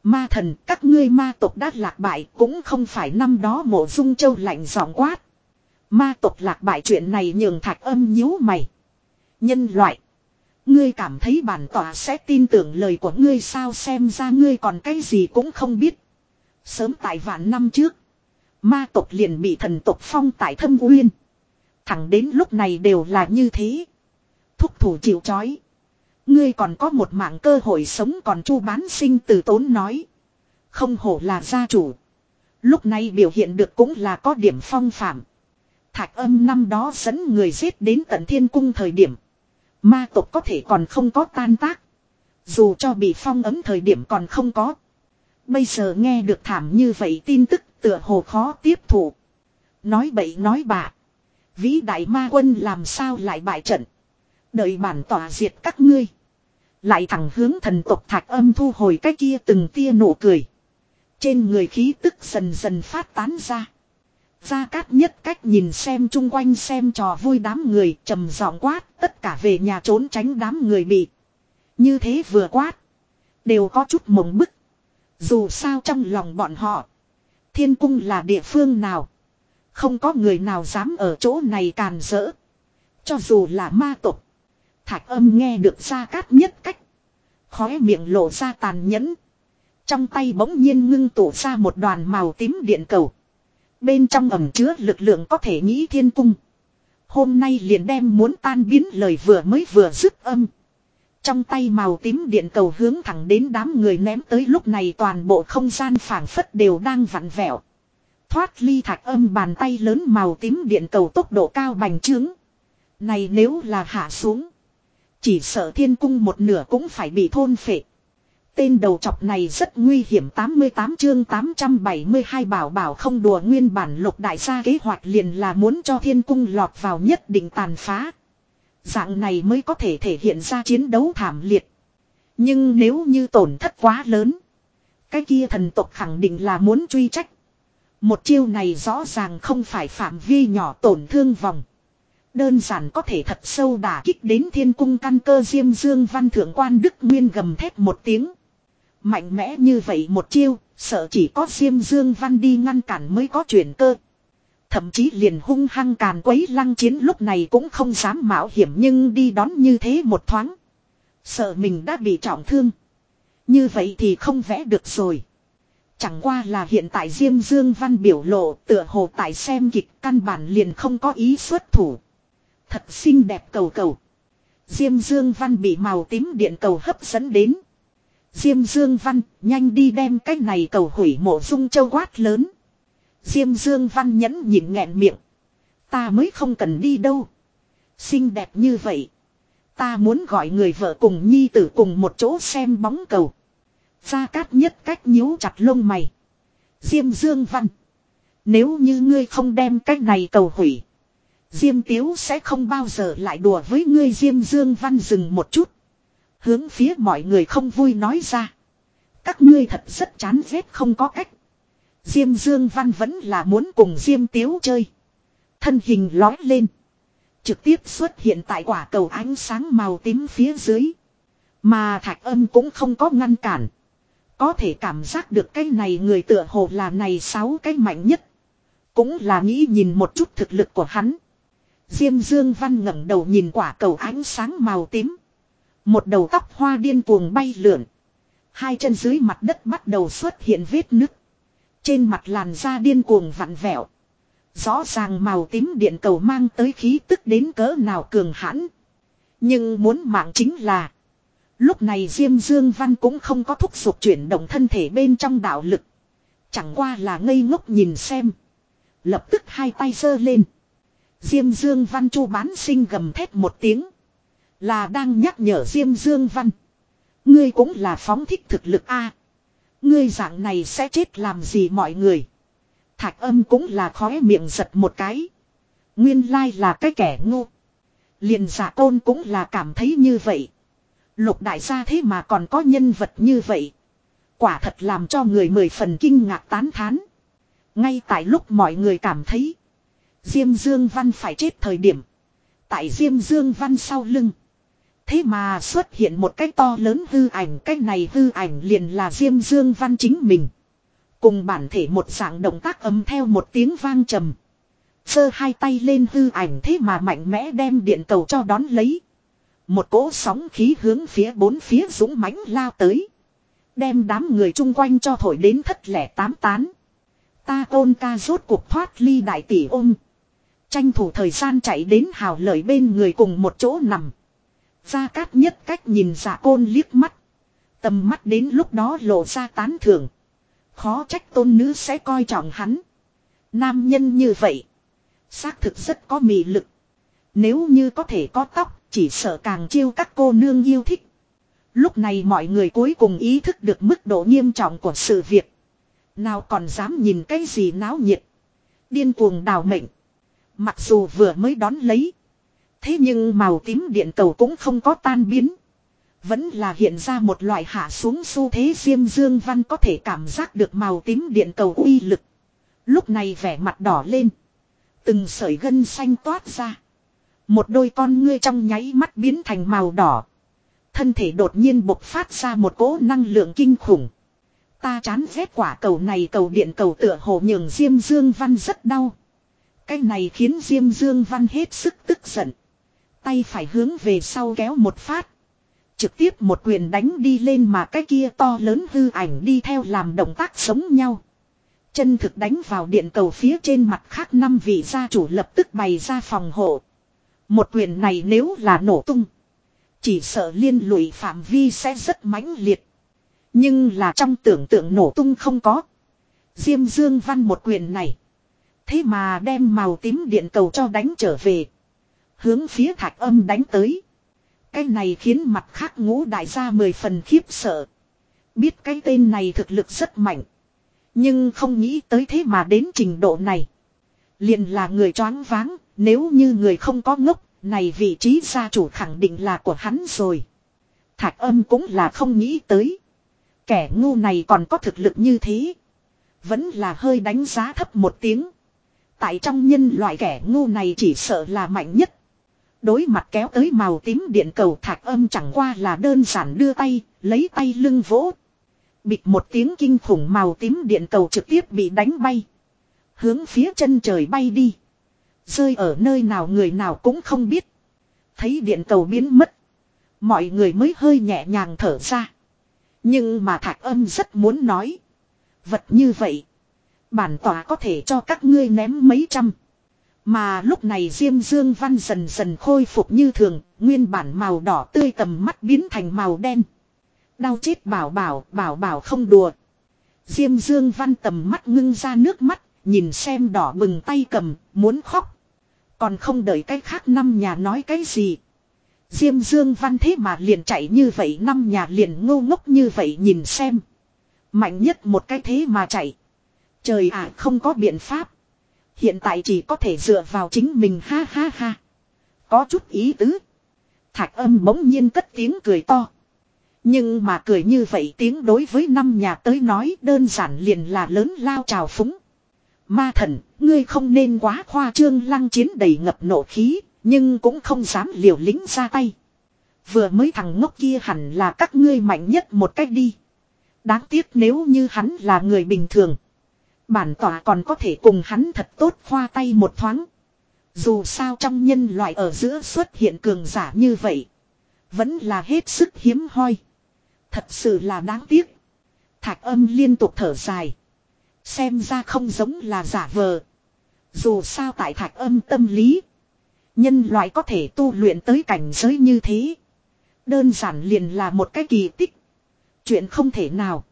S1: Ma thần, các ngươi ma tộc đã lạc bại, cũng không phải năm đó mộ dung châu lạnh giọng quát. Ma tộc lạc bại chuyện này nhường thạch âm nhíu mày. Nhân loại. Ngươi cảm thấy bản tỏa sẽ tin tưởng lời của ngươi sao xem ra ngươi còn cái gì cũng không biết. Sớm tại vạn năm trước. Ma tộc liền bị thần tộc phong tại thâm uyên. Thẳng đến lúc này đều là như thế. Thúc thủ chịu chói. Ngươi còn có một mạng cơ hội sống còn chu bán sinh từ tốn nói. Không hổ là gia chủ. Lúc này biểu hiện được cũng là có điểm phong phạm. Thạch âm năm đó dẫn người giết đến tận thiên cung thời điểm. Ma tộc có thể còn không có tan tác. Dù cho bị phong ấm thời điểm còn không có. Bây giờ nghe được thảm như vậy tin tức tựa hồ khó tiếp thụ. Nói bậy nói bạ. Vĩ đại ma quân làm sao lại bại trận. Đợi bản tỏa diệt các ngươi. Lại thẳng hướng thần tộc thạch âm thu hồi cái kia từng tia nụ cười. Trên người khí tức dần dần phát tán ra. Gia Cát nhất cách nhìn xem chung quanh xem trò vui đám người, trầm giọng quát, tất cả về nhà trốn tránh đám người bị. Như thế vừa quát. Đều có chút mộng bức. Dù sao trong lòng bọn họ. Thiên cung là địa phương nào. Không có người nào dám ở chỗ này càn rỡ. Cho dù là ma tục. Thạch âm nghe được ra Cát nhất cách. Khóe miệng lộ ra tàn nhẫn. Trong tay bỗng nhiên ngưng tụ ra một đoàn màu tím điện cầu. Bên trong ẩm chứa lực lượng có thể nghĩ thiên cung. Hôm nay liền đem muốn tan biến lời vừa mới vừa dứt âm. Trong tay màu tím điện cầu hướng thẳng đến đám người ném tới lúc này toàn bộ không gian phảng phất đều đang vặn vẹo. Thoát ly thạch âm bàn tay lớn màu tím điện cầu tốc độ cao bành trướng. Này nếu là hạ xuống. Chỉ sợ thiên cung một nửa cũng phải bị thôn phệ. Tên đầu chọc này rất nguy hiểm 88 chương 872 bảo bảo không đùa nguyên bản lục đại gia kế hoạch liền là muốn cho thiên cung lọt vào nhất định tàn phá. Dạng này mới có thể thể hiện ra chiến đấu thảm liệt. Nhưng nếu như tổn thất quá lớn. Cái kia thần tộc khẳng định là muốn truy trách. Một chiêu này rõ ràng không phải phạm vi nhỏ tổn thương vòng. Đơn giản có thể thật sâu đả kích đến thiên cung căn cơ diêm dương văn thượng quan đức nguyên gầm thét một tiếng. Mạnh mẽ như vậy một chiêu, sợ chỉ có diêm dương văn đi ngăn cản mới có chuyển cơ. Thậm chí liền hung hăng càn quấy lăng chiến lúc này cũng không dám mạo hiểm nhưng đi đón như thế một thoáng. Sợ mình đã bị trọng thương. Như vậy thì không vẽ được rồi. Chẳng qua là hiện tại Diêm Dương Văn biểu lộ tựa hồ tại xem kịch căn bản liền không có ý xuất thủ. Thật xinh đẹp cầu cầu. Diêm Dương Văn bị màu tím điện cầu hấp dẫn đến. Diêm Dương Văn, nhanh đi đem cái này cầu hủy mộ dung châu quát lớn. Diêm Dương Văn nhẫn nhịn nghẹn miệng. Ta mới không cần đi đâu. Xinh đẹp như vậy. Ta muốn gọi người vợ cùng nhi tử cùng một chỗ xem bóng cầu. Gia Cát nhất cách nhíu chặt lông mày. Diêm Dương Văn. Nếu như ngươi không đem cái này cầu hủy. Diêm Tiếu sẽ không bao giờ lại đùa với ngươi, Diêm Dương Văn dừng một chút. Hướng phía mọi người không vui nói ra. Các ngươi thật rất chán ghét không có cách. Diêm Dương Văn vẫn là muốn cùng Diêm Tiếu chơi. Thân hình lói lên. Trực tiếp xuất hiện tại quả cầu ánh sáng màu tím phía dưới. Mà thạch âm cũng không có ngăn cản. Có thể cảm giác được cái này người tựa hồ là này sáu cái mạnh nhất. Cũng là nghĩ nhìn một chút thực lực của hắn. Diêm Dương Văn ngẩng đầu nhìn quả cầu ánh sáng màu tím. Một đầu tóc hoa điên cuồng bay lượn. Hai chân dưới mặt đất bắt đầu xuất hiện vết nứt. Trên mặt làn da điên cuồng vặn vẹo. Rõ ràng màu tím điện cầu mang tới khí tức đến cỡ nào cường hãn. Nhưng muốn mạng chính là. Lúc này Diêm Dương Văn cũng không có thúc giục chuyển động thân thể bên trong đạo lực. Chẳng qua là ngây ngốc nhìn xem. Lập tức hai tay giơ lên. Diêm Dương Văn chu bán sinh gầm thét một tiếng. Là đang nhắc nhở Diêm Dương Văn. Ngươi cũng là phóng thích thực lực A. Ngươi dạng này sẽ chết làm gì mọi người. Thạch âm cũng là khóe miệng giật một cái. Nguyên lai là cái kẻ ngu. Liền giả tôn cũng là cảm thấy như vậy. Lục đại gia thế mà còn có nhân vật như vậy. Quả thật làm cho người mười phần kinh ngạc tán thán. Ngay tại lúc mọi người cảm thấy. Diêm Dương Văn phải chết thời điểm. Tại Diêm Dương Văn sau lưng. Thế mà xuất hiện một cái to lớn hư ảnh. Cái này hư ảnh liền là Diêm Dương Văn chính mình. Cùng bản thể một dạng động tác ấm theo một tiếng vang trầm. Sơ hai tay lên hư ảnh thế mà mạnh mẽ đem điện cầu cho đón lấy. Một cỗ sóng khí hướng phía bốn phía dũng mãnh lao tới. Đem đám người chung quanh cho thổi đến thất lẻ tám tán. Ta ôn ca rốt cuộc thoát ly đại tỷ ôm. Tranh thủ thời gian chạy đến hào lợi bên người cùng một chỗ nằm. Gia Cát nhất cách nhìn dạ côn liếc mắt. Tầm mắt đến lúc đó lộ ra tán thưởng. Khó trách tôn nữ sẽ coi trọng hắn. Nam nhân như vậy. Xác thực rất có mị lực. Nếu như có thể có tóc, chỉ sợ càng chiêu các cô nương yêu thích. Lúc này mọi người cuối cùng ý thức được mức độ nghiêm trọng của sự việc. Nào còn dám nhìn cái gì náo nhiệt. Điên cuồng đào mệnh. Mặc dù vừa mới đón lấy. Thế nhưng màu tím điện cầu cũng không có tan biến. Vẫn là hiện ra một loại hạ xuống xu thế diêm dương văn có thể cảm giác được màu tím điện cầu uy lực. Lúc này vẻ mặt đỏ lên. Từng sợi gân xanh toát ra. Một đôi con ngươi trong nháy mắt biến thành màu đỏ. Thân thể đột nhiên bộc phát ra một cỗ năng lượng kinh khủng. Ta chán ghét quả cầu này, cầu điện cầu tựa hồ nhường Diêm Dương Văn rất đau. Cái này khiến Diêm Dương Văn hết sức tức giận. Tay phải hướng về sau kéo một phát. Trực tiếp một quyền đánh đi lên mà cái kia to lớn hư ảnh đi theo làm động tác sống nhau. Chân thực đánh vào điện cầu phía trên mặt khác năm vị gia chủ lập tức bày ra phòng hộ. Một quyền này nếu là nổ tung. Chỉ sợ liên lụy phạm vi sẽ rất mãnh liệt. Nhưng là trong tưởng tượng nổ tung không có. Diêm Dương Văn một quyền này. Thế mà đem màu tím điện cầu cho đánh trở về. Hướng phía thạch âm đánh tới. Cái này khiến mặt khác ngũ đại gia mười phần khiếp sợ. Biết cái tên này thực lực rất mạnh. Nhưng không nghĩ tới thế mà đến trình độ này. Liền là người choáng váng, nếu như người không có ngốc, này vị trí gia chủ khẳng định là của hắn rồi. Thạch âm cũng là không nghĩ tới. Kẻ ngu này còn có thực lực như thế. Vẫn là hơi đánh giá thấp một tiếng. Tại trong nhân loại kẻ ngu này chỉ sợ là mạnh nhất. Đối mặt kéo tới màu tím điện cầu thạch âm chẳng qua là đơn giản đưa tay, lấy tay lưng vỗ. Bịt một tiếng kinh khủng màu tím điện cầu trực tiếp bị đánh bay. Hướng phía chân trời bay đi. Rơi ở nơi nào người nào cũng không biết. Thấy điện cầu biến mất. Mọi người mới hơi nhẹ nhàng thở ra. Nhưng mà thạch âm rất muốn nói. Vật như vậy. Bản tỏa có thể cho các ngươi ném mấy trăm. Mà lúc này Diêm Dương Văn dần dần khôi phục như thường, nguyên bản màu đỏ tươi tầm mắt biến thành màu đen. Đau chết bảo bảo, bảo bảo không đùa. Diêm Dương Văn tầm mắt ngưng ra nước mắt, nhìn xem đỏ bừng tay cầm, muốn khóc. Còn không đợi cái khác năm nhà nói cái gì. Diêm Dương Văn thế mà liền chạy như vậy năm nhà liền ngô ngốc như vậy nhìn xem. Mạnh nhất một cái thế mà chạy. Trời ạ không có biện pháp. Hiện tại chỉ có thể dựa vào chính mình ha ha ha. Có chút ý tứ. Thạch âm bỗng nhiên cất tiếng cười to. Nhưng mà cười như vậy tiếng đối với năm nhà tới nói đơn giản liền là lớn lao trào phúng. Ma thần, ngươi không nên quá khoa trương lăng chiến đầy ngập nộ khí, nhưng cũng không dám liều lĩnh ra tay. Vừa mới thằng ngốc kia hẳn là các ngươi mạnh nhất một cách đi. Đáng tiếc nếu như hắn là người bình thường. Bản tỏa còn có thể cùng hắn thật tốt khoa tay một thoáng. Dù sao trong nhân loại ở giữa xuất hiện cường giả như vậy. Vẫn là hết sức hiếm hoi. Thật sự là đáng tiếc. Thạch âm liên tục thở dài. Xem ra không giống là giả vờ. Dù sao tại thạch âm tâm lý. Nhân loại có thể tu luyện tới cảnh giới như thế. Đơn giản liền là một cái kỳ tích. Chuyện không thể nào.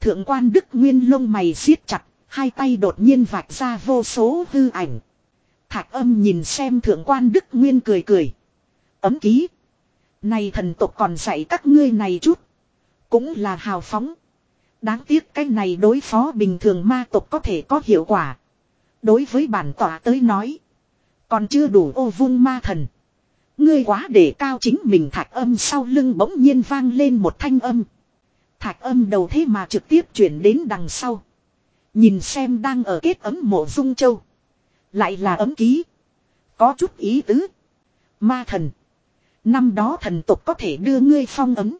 S1: Thượng quan Đức Nguyên lông mày siết chặt, hai tay đột nhiên vạch ra vô số hư ảnh. Thạch âm nhìn xem thượng quan Đức Nguyên cười cười. Ấm ký. Này thần tộc còn dạy các ngươi này chút. Cũng là hào phóng. Đáng tiếc cái này đối phó bình thường ma tộc có thể có hiệu quả. Đối với bản tỏa tới nói. Còn chưa đủ ô vung ma thần. Ngươi quá để cao chính mình thạch âm sau lưng bỗng nhiên vang lên một thanh âm. Thạch âm đầu thế mà trực tiếp chuyển đến đằng sau. Nhìn xem đang ở kết ấm mộ dung châu. Lại là ấm ký. Có chút ý tứ. Ma thần. Năm đó thần tục có thể đưa ngươi phong ấm.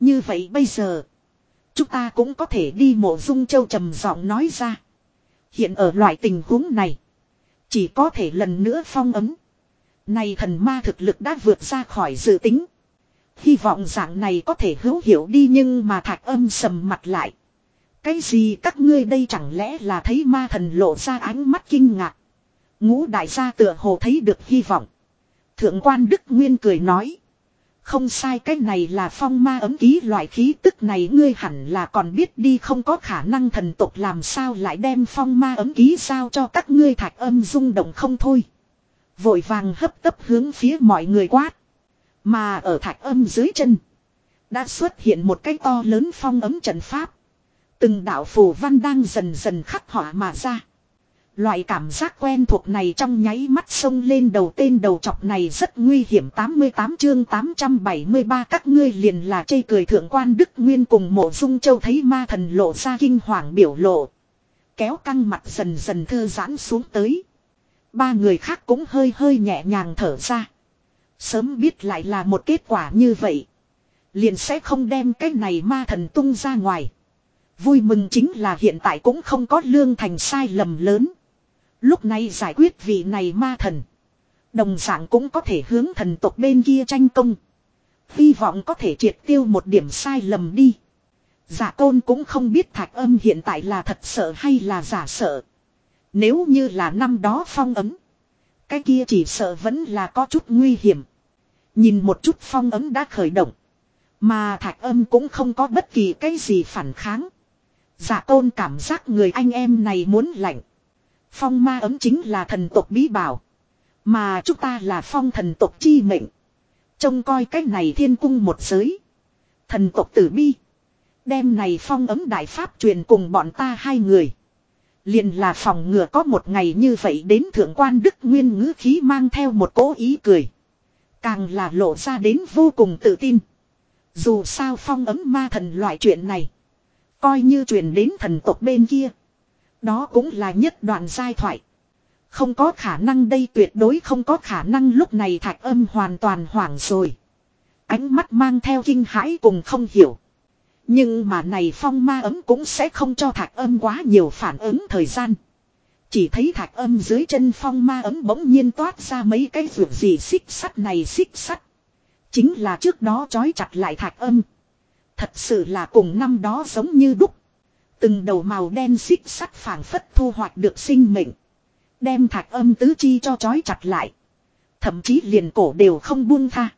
S1: Như vậy bây giờ. Chúng ta cũng có thể đi mộ dung châu trầm giọng nói ra. Hiện ở loại tình huống này. Chỉ có thể lần nữa phong ấm. Này thần ma thực lực đã vượt ra khỏi dự tính. Hy vọng dạng này có thể hữu hiệu đi nhưng mà thạch âm sầm mặt lại. Cái gì các ngươi đây chẳng lẽ là thấy ma thần lộ ra ánh mắt kinh ngạc. Ngũ đại gia tựa hồ thấy được hy vọng. Thượng quan Đức Nguyên cười nói. Không sai, cái này là phong ma ấm ký loại khí tức này ngươi hẳn là còn biết đi, không có khả năng thần tục làm sao lại đem phong ma ấm ký sao cho các ngươi thạch âm rung động không thôi. Vội vàng hấp tấp hướng phía mọi người quát. Mà ở thạch âm dưới chân. Đã xuất hiện một cái to lớn phong ấm trận pháp. Từng đạo phù văn đang dần dần khắc họa mà ra. Loại cảm giác quen thuộc này trong nháy mắt sông lên đầu tên đầu chọc này rất nguy hiểm 88 chương 873 các ngươi liền là chây cười thượng quan Đức Nguyên cùng mộ dung châu thấy ma thần lộ ra kinh hoàng biểu lộ. Kéo căng mặt dần dần thư giãn xuống tới. Ba người khác cũng hơi hơi nhẹ nhàng thở ra. Sớm biết lại là một kết quả như vậy. Liền sẽ không đem cái này ma thần tung ra ngoài. Vui mừng chính là hiện tại cũng không có lương thành sai lầm lớn. Lúc này giải quyết vị này ma thần. Đồng dạng cũng có thể hướng thần tộc bên kia tranh công. Hy vọng có thể triệt tiêu một điểm sai lầm đi. Giả tôn cũng không biết thạch âm hiện tại là thật sợ hay là giả sợ. Nếu như là năm đó phong ấm. Cái kia chỉ sợ vẫn là có chút nguy hiểm. Nhìn một chút phong ấm đã khởi động. Mà thạch âm cũng không có bất kỳ cái gì phản kháng. Giả tôn cảm giác người anh em này muốn lạnh. Phong ma ấm chính là thần tộc bí bảo. Mà chúng ta là phong thần tộc chi mệnh. Trông coi cái này thiên cung một giới. Thần tộc tử bi. Đem này phong ấm đại pháp truyền cùng bọn ta hai người. Liền là phòng ngừa có một ngày như vậy đến thượng quan đức nguyên ngữ khí mang theo một cố ý cười. Càng là lộ ra đến vô cùng tự tin. Dù sao phong ấm ma thần loại chuyện này. Coi như truyền đến thần tộc bên kia. Đó cũng là nhất đoạn giai thoại. Không có khả năng đây tuyệt đối không có khả năng lúc này thạch âm hoàn toàn hoảng rồi. Ánh mắt mang theo kinh hãi cùng không hiểu. Nhưng mà này phong ma ấm cũng sẽ không cho thạch âm quá nhiều phản ứng thời gian. Chỉ thấy thạch âm dưới chân phong ma ấm bỗng nhiên toát ra mấy cái vượt gì xích sắt này xích sắt. Chính là trước đó trói chặt lại thạch âm. Thật sự là cùng năm đó giống như đúc. Từng đầu màu đen xích sắt phảng phất thu hoạch được sinh mệnh. Đem thạch âm tứ chi cho trói chặt lại. Thậm chí liền cổ đều không buông tha.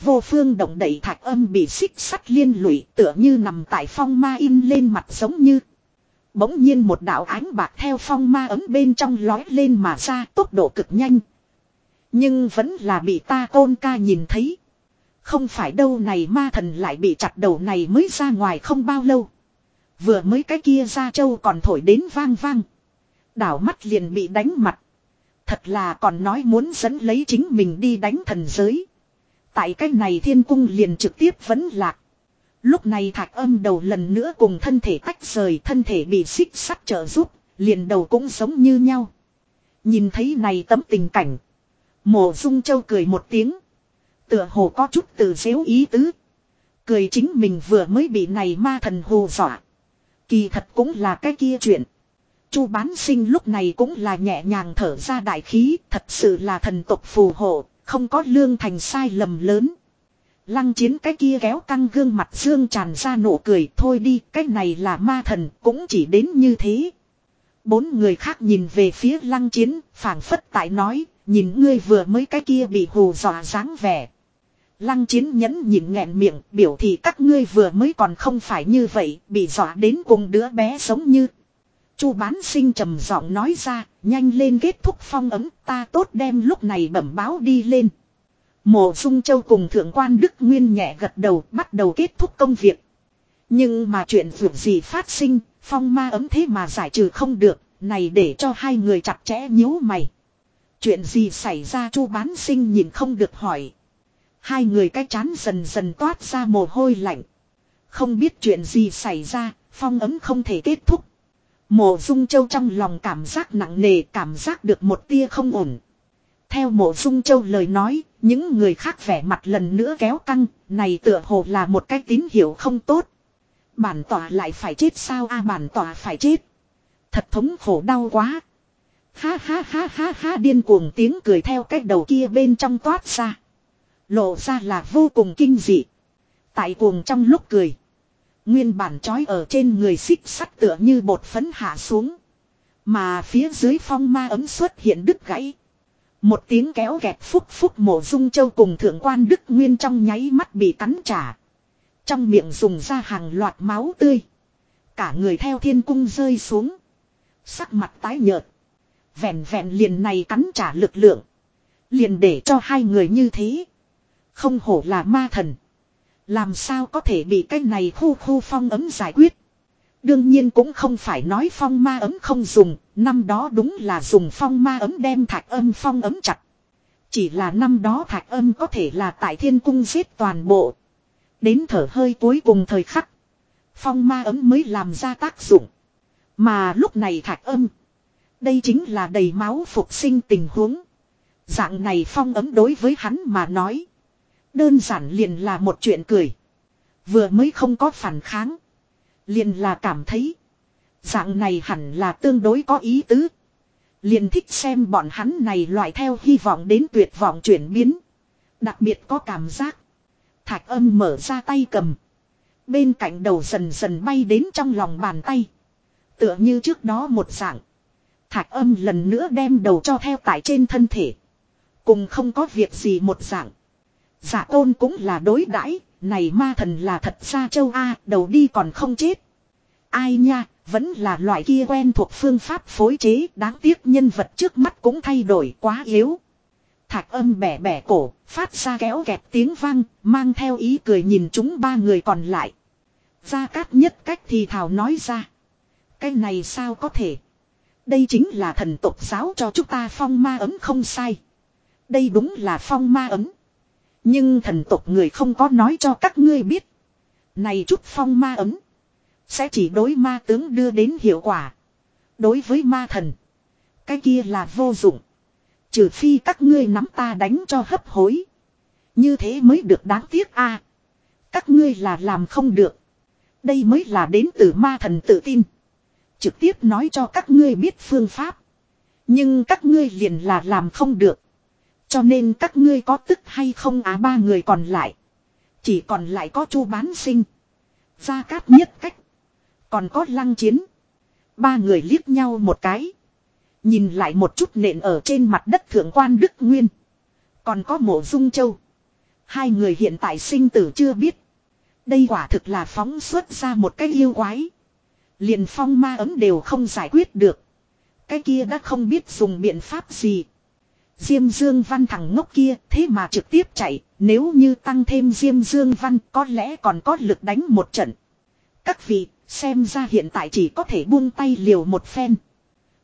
S1: Vô phương động đẩy thạch âm bị xích sắt liên lụy tựa như nằm tại phong ma in lên mặt giống như. Bỗng nhiên một đạo ánh bạc theo phong ma ấm bên trong lói lên mà ra tốc độ cực nhanh. Nhưng vẫn là bị ta côn ca nhìn thấy. Không phải đâu này ma thần lại bị chặt đầu này mới ra ngoài không bao lâu. Vừa mới cái kia ra châu còn thổi đến vang vang. Đảo mắt liền bị đánh mặt. Thật là còn nói muốn dẫn lấy chính mình đi đánh thần giới. Tại cái này thiên cung liền trực tiếp vẫn lạc. Lúc này thạch âm đầu lần nữa cùng thân thể tách rời thân thể bị xích sắt trợ giúp, liền đầu cũng giống như nhau. Nhìn thấy này tấm tình cảnh. Mộ dung châu cười một tiếng. Tựa hồ có chút từ xéo ý tứ. Cười chính mình vừa mới bị này ma thần hồ dọa. Kỳ thật cũng là cái kia chuyện. Chu bán sinh lúc này cũng là nhẹ nhàng thở ra đại khí, thật sự là thần tộc phù hộ, không có lương thành sai lầm lớn. Lăng chiến cái kia kéo căng gương mặt dương tràn ra nụ cười thôi đi, cái này là ma thần, cũng chỉ đến như thế. Bốn người khác nhìn về phía lăng chiến, phảng phất tại nói, nhìn ngươi vừa mới cái kia bị hù dọa dáng vẻ. Lăng chiến nhẫn nhịn nghẹn miệng, biểu thị các ngươi vừa mới còn không phải như vậy, bị dọa đến cùng đứa bé giống như. Chu bán sinh trầm giọng nói ra, nhanh lên kết thúc phong ấm, ta tốt đem lúc này bẩm báo đi lên. Mộ Dung Châu cùng Thượng quan Đức Nguyên nhẹ gật đầu bắt đầu kết thúc công việc. Nhưng mà chuyện vượt gì phát sinh, phong ma ấm thế mà giải trừ không được, này để cho hai người chặt chẽ nhíu mày. Chuyện gì xảy ra chu bán sinh nhìn không được hỏi. Hai người cái chán dần dần toát ra mồ hôi lạnh. Không biết chuyện gì xảy ra, phong ấm không thể kết thúc. Mộ Dung Châu trong lòng cảm giác nặng nề cảm giác được một tia không ổn. Theo mộ Dung Châu lời nói, những người khác vẻ mặt lần nữa kéo căng, này tựa hồ là một cái tín hiệu không tốt. Bản tỏa lại phải chết sao a bản tỏa phải chết. Thật thống khổ đau quá. Ha ha ha ha ha điên cuồng tiếng cười theo cái đầu kia bên trong toát ra. Lộ ra là vô cùng kinh dị. Tại cuồng trong lúc cười. Nguyên bản trói ở trên người xích sắt tựa như bột phấn hạ xuống. Mà phía dưới phong ma ấm xuất hiện đứt gãy. Một tiếng kéo gẹt phúc phúc mổ dung châu cùng thượng quan đức nguyên trong nháy mắt bị cắn trả. Trong miệng dùng ra hàng loạt máu tươi. Cả người theo thiên cung rơi xuống. Sắc mặt tái nhợt. Vẹn vẹn liền này cắn trả lực lượng. Liền để cho hai người như thế. Không hổ là ma thần. Làm sao có thể bị cái này khu khu phong ấm giải quyết. Đương nhiên cũng không phải nói phong ma ấm không dùng, năm đó đúng là dùng phong ma ấm đem thạch âm phong ấm chặt. Chỉ là năm đó thạch âm có thể là tại thiên cung giết toàn bộ. Đến thở hơi cuối cùng thời khắc. Phong ma ấm mới làm ra tác dụng. Mà lúc này thạch âm. Đây chính là đầy máu phục sinh tình huống. Dạng này phong ấm đối với hắn mà nói. Đơn giản liền là một chuyện cười. Vừa mới không có phản kháng. Liền là cảm thấy. Dạng này hẳn là tương đối có ý tứ. Liền thích xem bọn hắn này loại theo hy vọng đến tuyệt vọng chuyển biến. Đặc biệt có cảm giác. Thạch âm mở ra tay cầm. Bên cạnh đầu dần dần bay đến trong lòng bàn tay. Tựa như trước đó một dạng. Thạch âm lần nữa đem đầu cho theo tại trên thân thể. Cùng không có việc gì một dạng. Giả tôn cũng là đối đãi này ma thần là thật xa châu A, đầu đi còn không chết. Ai nha, vẫn là loại kia quen thuộc phương pháp phối chế, đáng tiếc nhân vật trước mắt cũng thay đổi quá yếu. Thạch âm bẻ bẻ cổ, phát ra kéo kẹt tiếng vang, mang theo ý cười nhìn chúng ba người còn lại. Gia Cát nhất cách thì thảo nói ra. Cái này sao có thể? Đây chính là thần tộc giáo cho chúng ta phong ma ấm không sai. Đây đúng là phong ma ấm. Nhưng thần tộc người không có nói cho các ngươi biết. Này chút phong ma ấm. Sẽ chỉ đối ma tướng đưa đến hiệu quả. Đối với ma thần. Cái kia là vô dụng. Trừ phi các ngươi nắm ta đánh cho hấp hối. Như thế mới được đáng tiếc a. các ngươi là làm không được. Đây mới là đến từ ma thần tự tin. Trực tiếp nói cho các ngươi biết phương pháp. Nhưng các ngươi liền là làm không được. Cho nên các ngươi có tức hay không á ba người còn lại. Chỉ còn lại có chu bán sinh. Gia cát nhất cách. Còn có lăng chiến. Ba người liếc nhau một cái. Nhìn lại một chút nện ở trên mặt đất thượng quan Đức Nguyên. Còn có mộ dung châu. Hai người hiện tại sinh tử chưa biết. Đây quả thực là phóng xuất ra một cái yêu quái. Liền phong ma ấm đều không giải quyết được. Cái kia đã không biết dùng biện pháp gì. Diêm Dương Văn thằng ngốc kia thế mà trực tiếp chạy, nếu như tăng thêm Diêm Dương Văn có lẽ còn có lực đánh một trận. Các vị, xem ra hiện tại chỉ có thể buông tay liều một phen.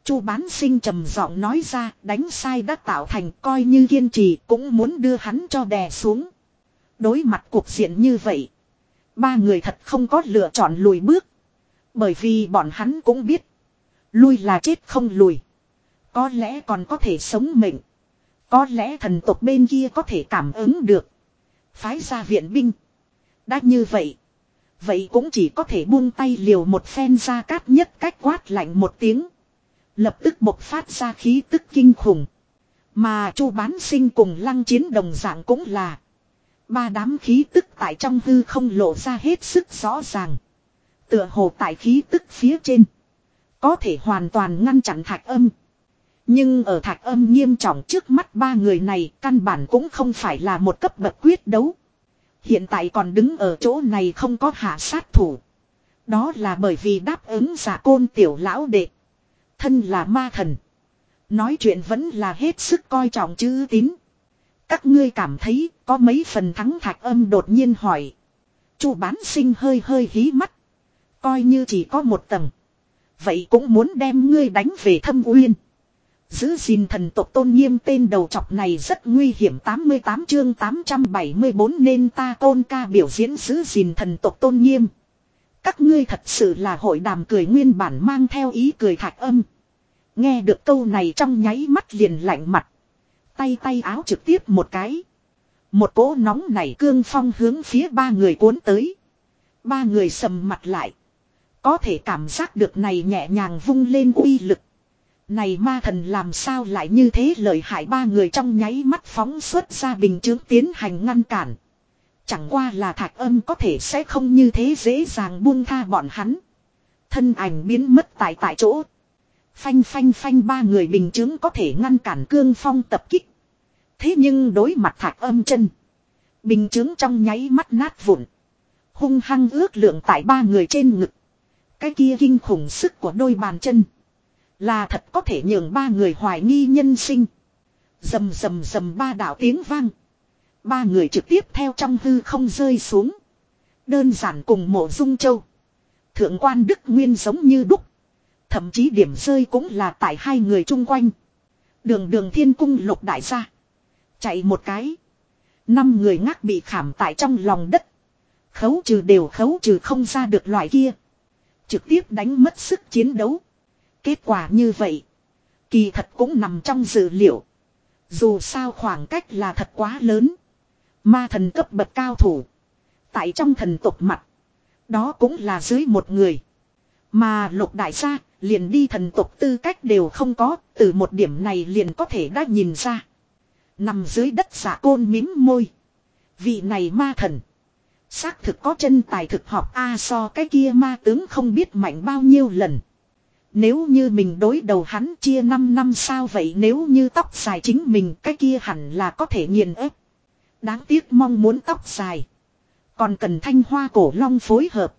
S1: Chu bán sinh trầm giọng nói ra, đánh sai đã tạo thành coi như kiên trì cũng muốn đưa hắn cho đè xuống. Đối mặt cuộc diện như vậy, ba người thật không có lựa chọn lùi bước. Bởi vì bọn hắn cũng biết, lui là chết không lùi. Có lẽ còn có thể sống mệnh. Có lẽ thần tộc bên kia có thể cảm ứng được. Phái ra viện binh. Đã như vậy. Vậy cũng chỉ có thể buông tay liều một phen ra cát nhất cách quát lạnh một tiếng. Lập tức bộc phát ra khí tức kinh khủng. Mà chu bán sinh cùng lăng chiến đồng dạng cũng là. Ba đám khí tức tại trong hư không lộ ra hết sức rõ ràng. Tựa hồ tại khí tức phía trên. Có thể hoàn toàn ngăn chặn thạch âm. Nhưng ở thạch âm nghiêm trọng trước mắt ba người này căn bản cũng không phải là một cấp bậc quyết đấu. Hiện tại còn đứng ở chỗ này không có hạ sát thủ. Đó là bởi vì đáp ứng giả côn tiểu lão đệ. Thân là ma thần. Nói chuyện vẫn là hết sức coi trọng chữ tín. Các ngươi cảm thấy có mấy phần thắng thạch âm đột nhiên hỏi. Chu bán sinh hơi hơi hí mắt. Coi như chỉ có một tầng. Vậy cũng muốn đem ngươi đánh về thâm uyên. Giữ gìn thần tộc tôn nghiêm tên đầu chọc này rất nguy hiểm 88 chương 874 nên ta tôn ca biểu diễn giữ gìn thần tộc tôn nghiêm. Các ngươi thật sự là hội đàm cười nguyên bản mang theo ý cười thạch âm. Nghe được câu này trong nháy mắt liền lạnh mặt. Tay tay áo trực tiếp một cái. Một cỗ nóng này cương phong hướng phía ba người cuốn tới. Ba người sầm mặt lại. Có thể cảm giác được này nhẹ nhàng vung lên uy lực. Này ma thần làm sao lại như thế lợi hại ba người trong nháy mắt phóng xuất ra bình chứng tiến hành ngăn cản. Chẳng qua là thạch âm có thể sẽ không như thế dễ dàng buông tha bọn hắn. Thân ảnh biến mất tại tại chỗ. Phanh phanh phanh ba người bình chứng có thể ngăn cản cương phong tập kích. Thế nhưng đối mặt thạch âm chân. Bình chứng trong nháy mắt nát vụn. Hung hăng ước lượng tại ba người trên ngực. Cái kia kinh khủng sức của đôi bàn chân. Là thật có thể nhường ba người hoài nghi nhân sinh. Dầm dầm dầm ba đạo tiếng vang. Ba người trực tiếp theo trong hư không rơi xuống. Đơn giản cùng mộ dung châu. Thượng quan Đức Nguyên giống như đúc. Thậm chí điểm rơi cũng là tại hai người chung quanh. Đường đường thiên cung lục đại gia. Chạy một cái. Năm người ngác bị khảm tại trong lòng đất. Khấu trừ đều khấu trừ không ra được loại kia. Trực tiếp đánh mất sức chiến đấu. Kết quả như vậy. Kỳ thật cũng nằm trong dự liệu. Dù sao khoảng cách là thật quá lớn. Ma thần cấp bậc cao thủ. Tại trong thần tộc mặt. Đó cũng là dưới một người. Mà lục đại gia liền đi thần tộc tư cách đều không có. Từ một điểm này liền có thể đã nhìn ra. Nằm dưới đất giả côn mím môi. Vị này ma thần. Xác thực có chân tài thực học A so cái kia ma tướng không biết mạnh bao nhiêu lần. Nếu như mình đối đầu hắn chia 5 năm sao vậy nếu như tóc dài chính mình, cái kia hẳn là có thể nghiền ép. Đáng tiếc mong muốn tóc dài. Còn cần thanh hoa cổ long phối hợp.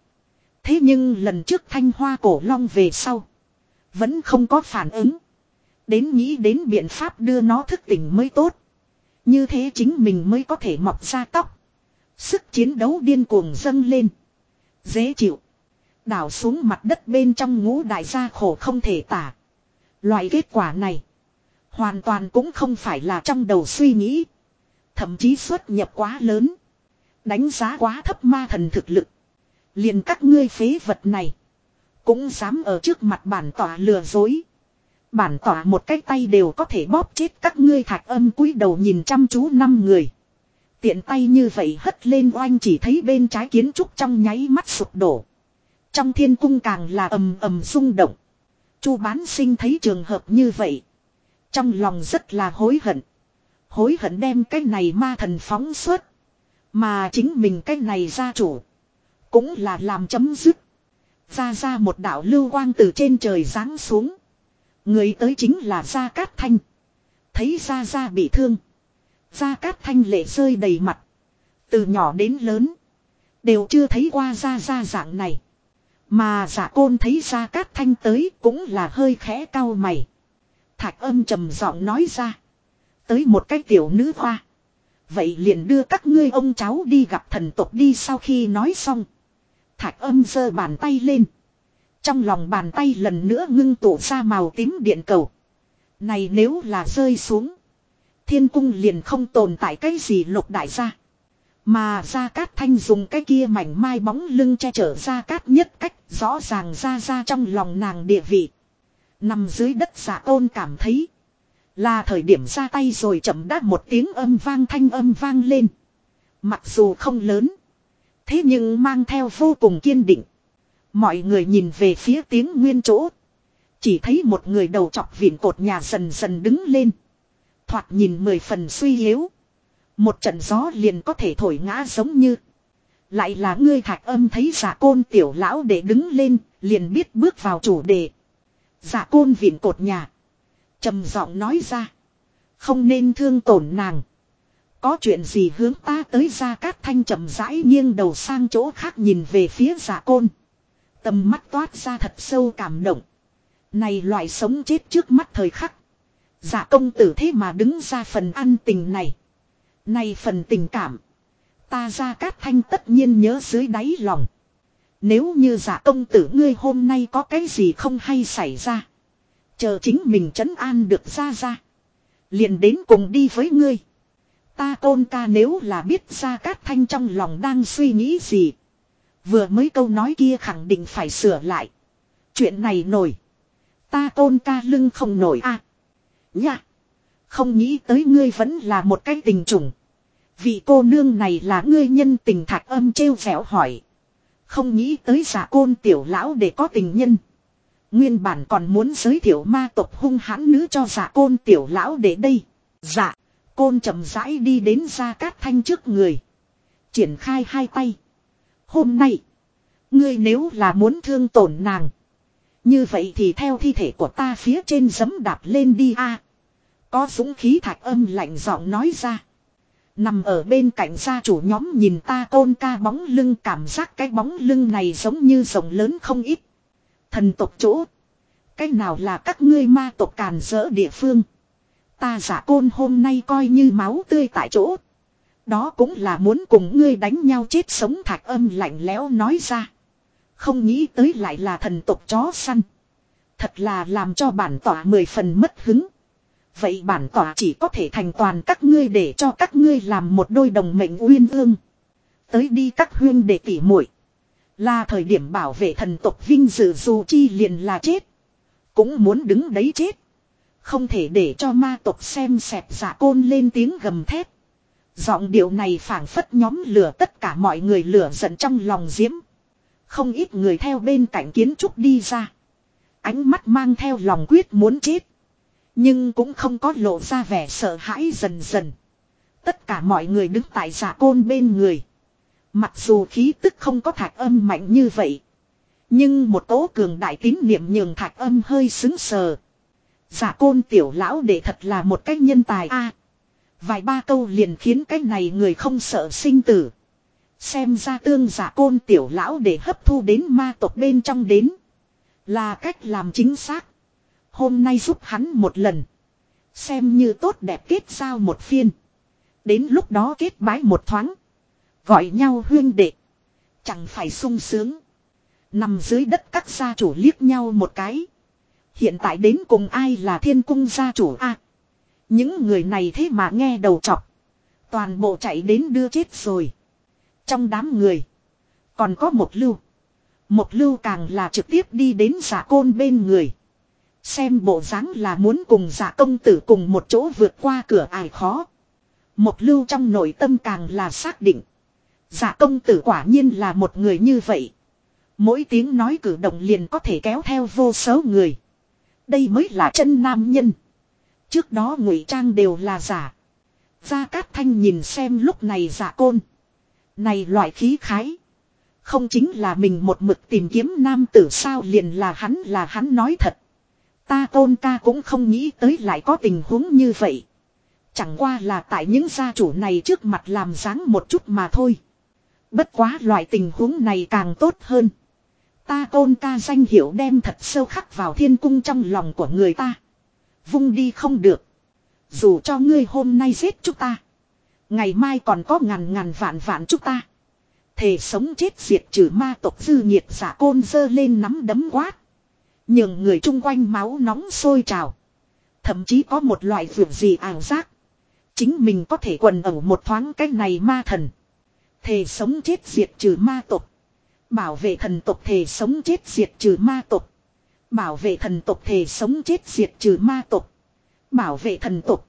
S1: Thế nhưng lần trước thanh hoa cổ long về sau. Vẫn không có phản ứng. Đến nghĩ đến biện pháp đưa nó thức tỉnh mới tốt. Như thế chính mình mới có thể mọc ra tóc. Sức chiến đấu điên cuồng dâng lên. Dễ chịu. Đảo xuống mặt đất bên trong ngũ đại gia khổ không thể tả. Loại kết quả này. Hoàn toàn cũng không phải là trong đầu suy nghĩ. Thậm chí xuất nhập quá lớn. Đánh giá quá thấp ma thần thực lực. liền các ngươi phế vật này. Cũng dám ở trước mặt bản tỏa lừa dối. Bản tỏa một cái tay đều có thể bóp chết các ngươi thạch âm cúi đầu nhìn chăm chú năm người. Tiện tay như vậy hất lên oanh chỉ thấy bên trái kiến trúc trong nháy mắt sụp đổ. Trong thiên cung càng là ầm ầm rung động. Chu bán sinh thấy trường hợp như vậy. Trong lòng rất là hối hận. Hối hận đem cái này ma thần phóng suốt. Mà chính mình cái này gia chủ. Cũng là làm chấm dứt. Ra ra một đạo lưu quang từ trên trời giáng xuống. Người tới chính là Gia Cát Thanh. Thấy Gia Gia bị thương. Gia Cát Thanh lệ rơi đầy mặt. Từ nhỏ đến lớn. Đều chưa thấy qua Gia Gia dạng này. Mà giả côn thấy ra Cát Thanh tới cũng là hơi khẽ cao mày. Thạch âm trầm giọng nói ra. Tới một cái tiểu nữ hoa. Vậy liền đưa các ngươi ông cháu đi gặp thần tộc đi sau khi nói xong. Thạch âm giơ bàn tay lên. Trong lòng bàn tay lần nữa ngưng tụ ra màu tím điện cầu. Này nếu là rơi xuống. Thiên cung liền không tồn tại cái gì lục đại gia. Mà Gia Cát Thanh dùng cái kia mảnh mai bóng lưng che chở Gia Cát nhất cách, rõ ràng ra ra trong lòng nàng địa vị. Nằm dưới đất giả ôn cảm thấy. Là thời điểm ra tay rồi chậm đát một tiếng âm vang thanh âm vang lên. Mặc dù không lớn. Thế nhưng mang theo vô cùng kiên định. Mọi người nhìn về phía tiếng nguyên chỗ. Chỉ thấy một người đầu chọc vịn cột nhà dần dần đứng lên. Thoạt nhìn mười phần suy yếu. Một trận gió liền có thể thổi ngã giống như. Lại là ngươi thạch âm thấy giả côn tiểu lão để đứng lên, liền biết bước vào chủ đề. Giả côn vịn cột nhà. trầm giọng nói ra. Không nên thương tổn nàng. Có chuyện gì hướng ta tới ra cát thanh chậm rãi nghiêng đầu sang chỗ khác nhìn về phía giả côn. Tầm mắt toát ra thật sâu cảm động. Này loại sống chết trước mắt thời khắc. Giả công tử thế mà đứng ra phần ăn tình này. Này phần tình cảm. Ta ra cát thanh tất nhiên nhớ dưới đáy lòng. Nếu như giả công tử ngươi hôm nay có cái gì không hay xảy ra. Chờ chính mình trấn an được ra ra. Liền đến cùng đi với ngươi. Ta tôn ca nếu là biết ra cát thanh trong lòng đang suy nghĩ gì. Vừa mới câu nói kia khẳng định phải sửa lại. Chuyện này nổi. Ta tôn ca lưng không nổi a à, Nhạ. Không nghĩ tới ngươi vẫn là một cái tình trùng. Vị cô nương này là ngươi nhân tình thạch âm trêu vẻo hỏi. Không nghĩ tới giả côn tiểu lão để có tình nhân. Nguyên bản còn muốn giới thiệu ma tộc hung hãn nữ cho giả côn tiểu lão để đây. Dạ. Côn chậm rãi đi đến ra cát thanh trước người. triển khai hai tay. Hôm nay. Ngươi nếu là muốn thương tổn nàng. Như vậy thì theo thi thể của ta phía trên giấm đạp lên đi a. Có dũng khí thạch âm lạnh giọng nói ra. Nằm ở bên cạnh gia chủ nhóm nhìn ta côn ca bóng lưng, cảm giác cái bóng lưng này giống như rồng lớn không ít. Thần tộc chỗ. Cái nào là các ngươi ma tộc càn rỡ địa phương. Ta giả côn hôm nay coi như máu tươi tại chỗ. Đó cũng là muốn cùng ngươi đánh nhau chết sống, thạch âm lạnh lẽo nói ra. Không nghĩ tới lại là thần tộc chó săn. Thật là làm cho bản tỏa mười phần mất hứng. Vậy bản tỏa chỉ có thể thành toàn các ngươi để cho các ngươi làm một đôi đồng mệnh uyên ương. Tới đi các huyên để tỉ muội Là thời điểm bảo vệ thần tộc vinh dự dù chi liền là chết. Cũng muốn đứng đấy chết. Không thể để cho ma tộc xem xẹp giả dạ côn lên tiếng gầm thét. Giọng điệu này phảng phất nhóm lửa tất cả mọi người lửa giận trong lòng diễm. Không ít người theo bên cạnh kiến trúc đi ra. Ánh mắt mang theo lòng quyết muốn chết. Nhưng cũng không có lộ ra vẻ sợ hãi dần dần. Tất cả mọi người đứng tại giả côn bên người. Mặc dù khí tức không có thạch âm mạnh như vậy. Nhưng một tố cường đại tín niệm nhường thạch âm hơi xứng sờ. Giả côn tiểu lão để thật là một cái nhân tài a Vài ba câu liền khiến cái này người không sợ sinh tử. Xem ra tương giả côn tiểu lão để hấp thu đến ma tộc bên trong đến. Là cách làm chính xác. Hôm nay giúp hắn một lần. Xem như tốt đẹp kết giao một phiên. Đến lúc đó kết bái một thoáng. Gọi nhau huyên đệ. Chẳng phải sung sướng. Nằm dưới đất các gia chủ liếc nhau một cái. Hiện tại đến cùng ai là thiên cung gia chủ a à, Những người này thế mà nghe đầu chọc. Toàn bộ chạy đến đưa chết rồi. Trong đám người. Còn có một lưu. Một lưu càng là trực tiếp đi đến giả côn bên người. Xem bộ dáng là muốn cùng giả công tử cùng một chỗ vượt qua cửa ải khó. Một lưu trong nội tâm càng là xác định. Giả công tử quả nhiên là một người như vậy. Mỗi tiếng nói cử động liền có thể kéo theo vô số người. Đây mới là chân nam nhân. Trước đó ngụy trang đều là giả. Gia Cát Thanh nhìn xem lúc này giả côn. Này loại khí khái. Không chính là mình một mực tìm kiếm nam tử sao liền là hắn là hắn nói thật. Ta tôn ca cũng không nghĩ tới lại có tình huống như vậy. Chẳng qua là tại những gia chủ này trước mặt làm dáng một chút mà thôi. Bất quá loại tình huống này càng tốt hơn. Ta tôn ca danh hiệu đem thật sâu khắc vào thiên cung trong lòng của người ta. Vung đi không được. Dù cho ngươi hôm nay giết chúng ta. Ngày mai còn có ngàn ngàn vạn vạn chúng ta. Thề sống chết diệt trừ ma tộc dư nhiệt giả côn dơ lên nắm đấm quát. Nhưng người chung quanh máu nóng sôi trào. Thậm chí có một loại vượt gì ảo giác. Chính mình có thể quần ẩu một thoáng cái này ma thần. Thề sống chết diệt trừ ma tộc. Bảo vệ thần tộc thề sống chết diệt trừ ma tộc. Bảo vệ thần tộc thề sống chết diệt trừ ma tộc. Bảo vệ thần tộc.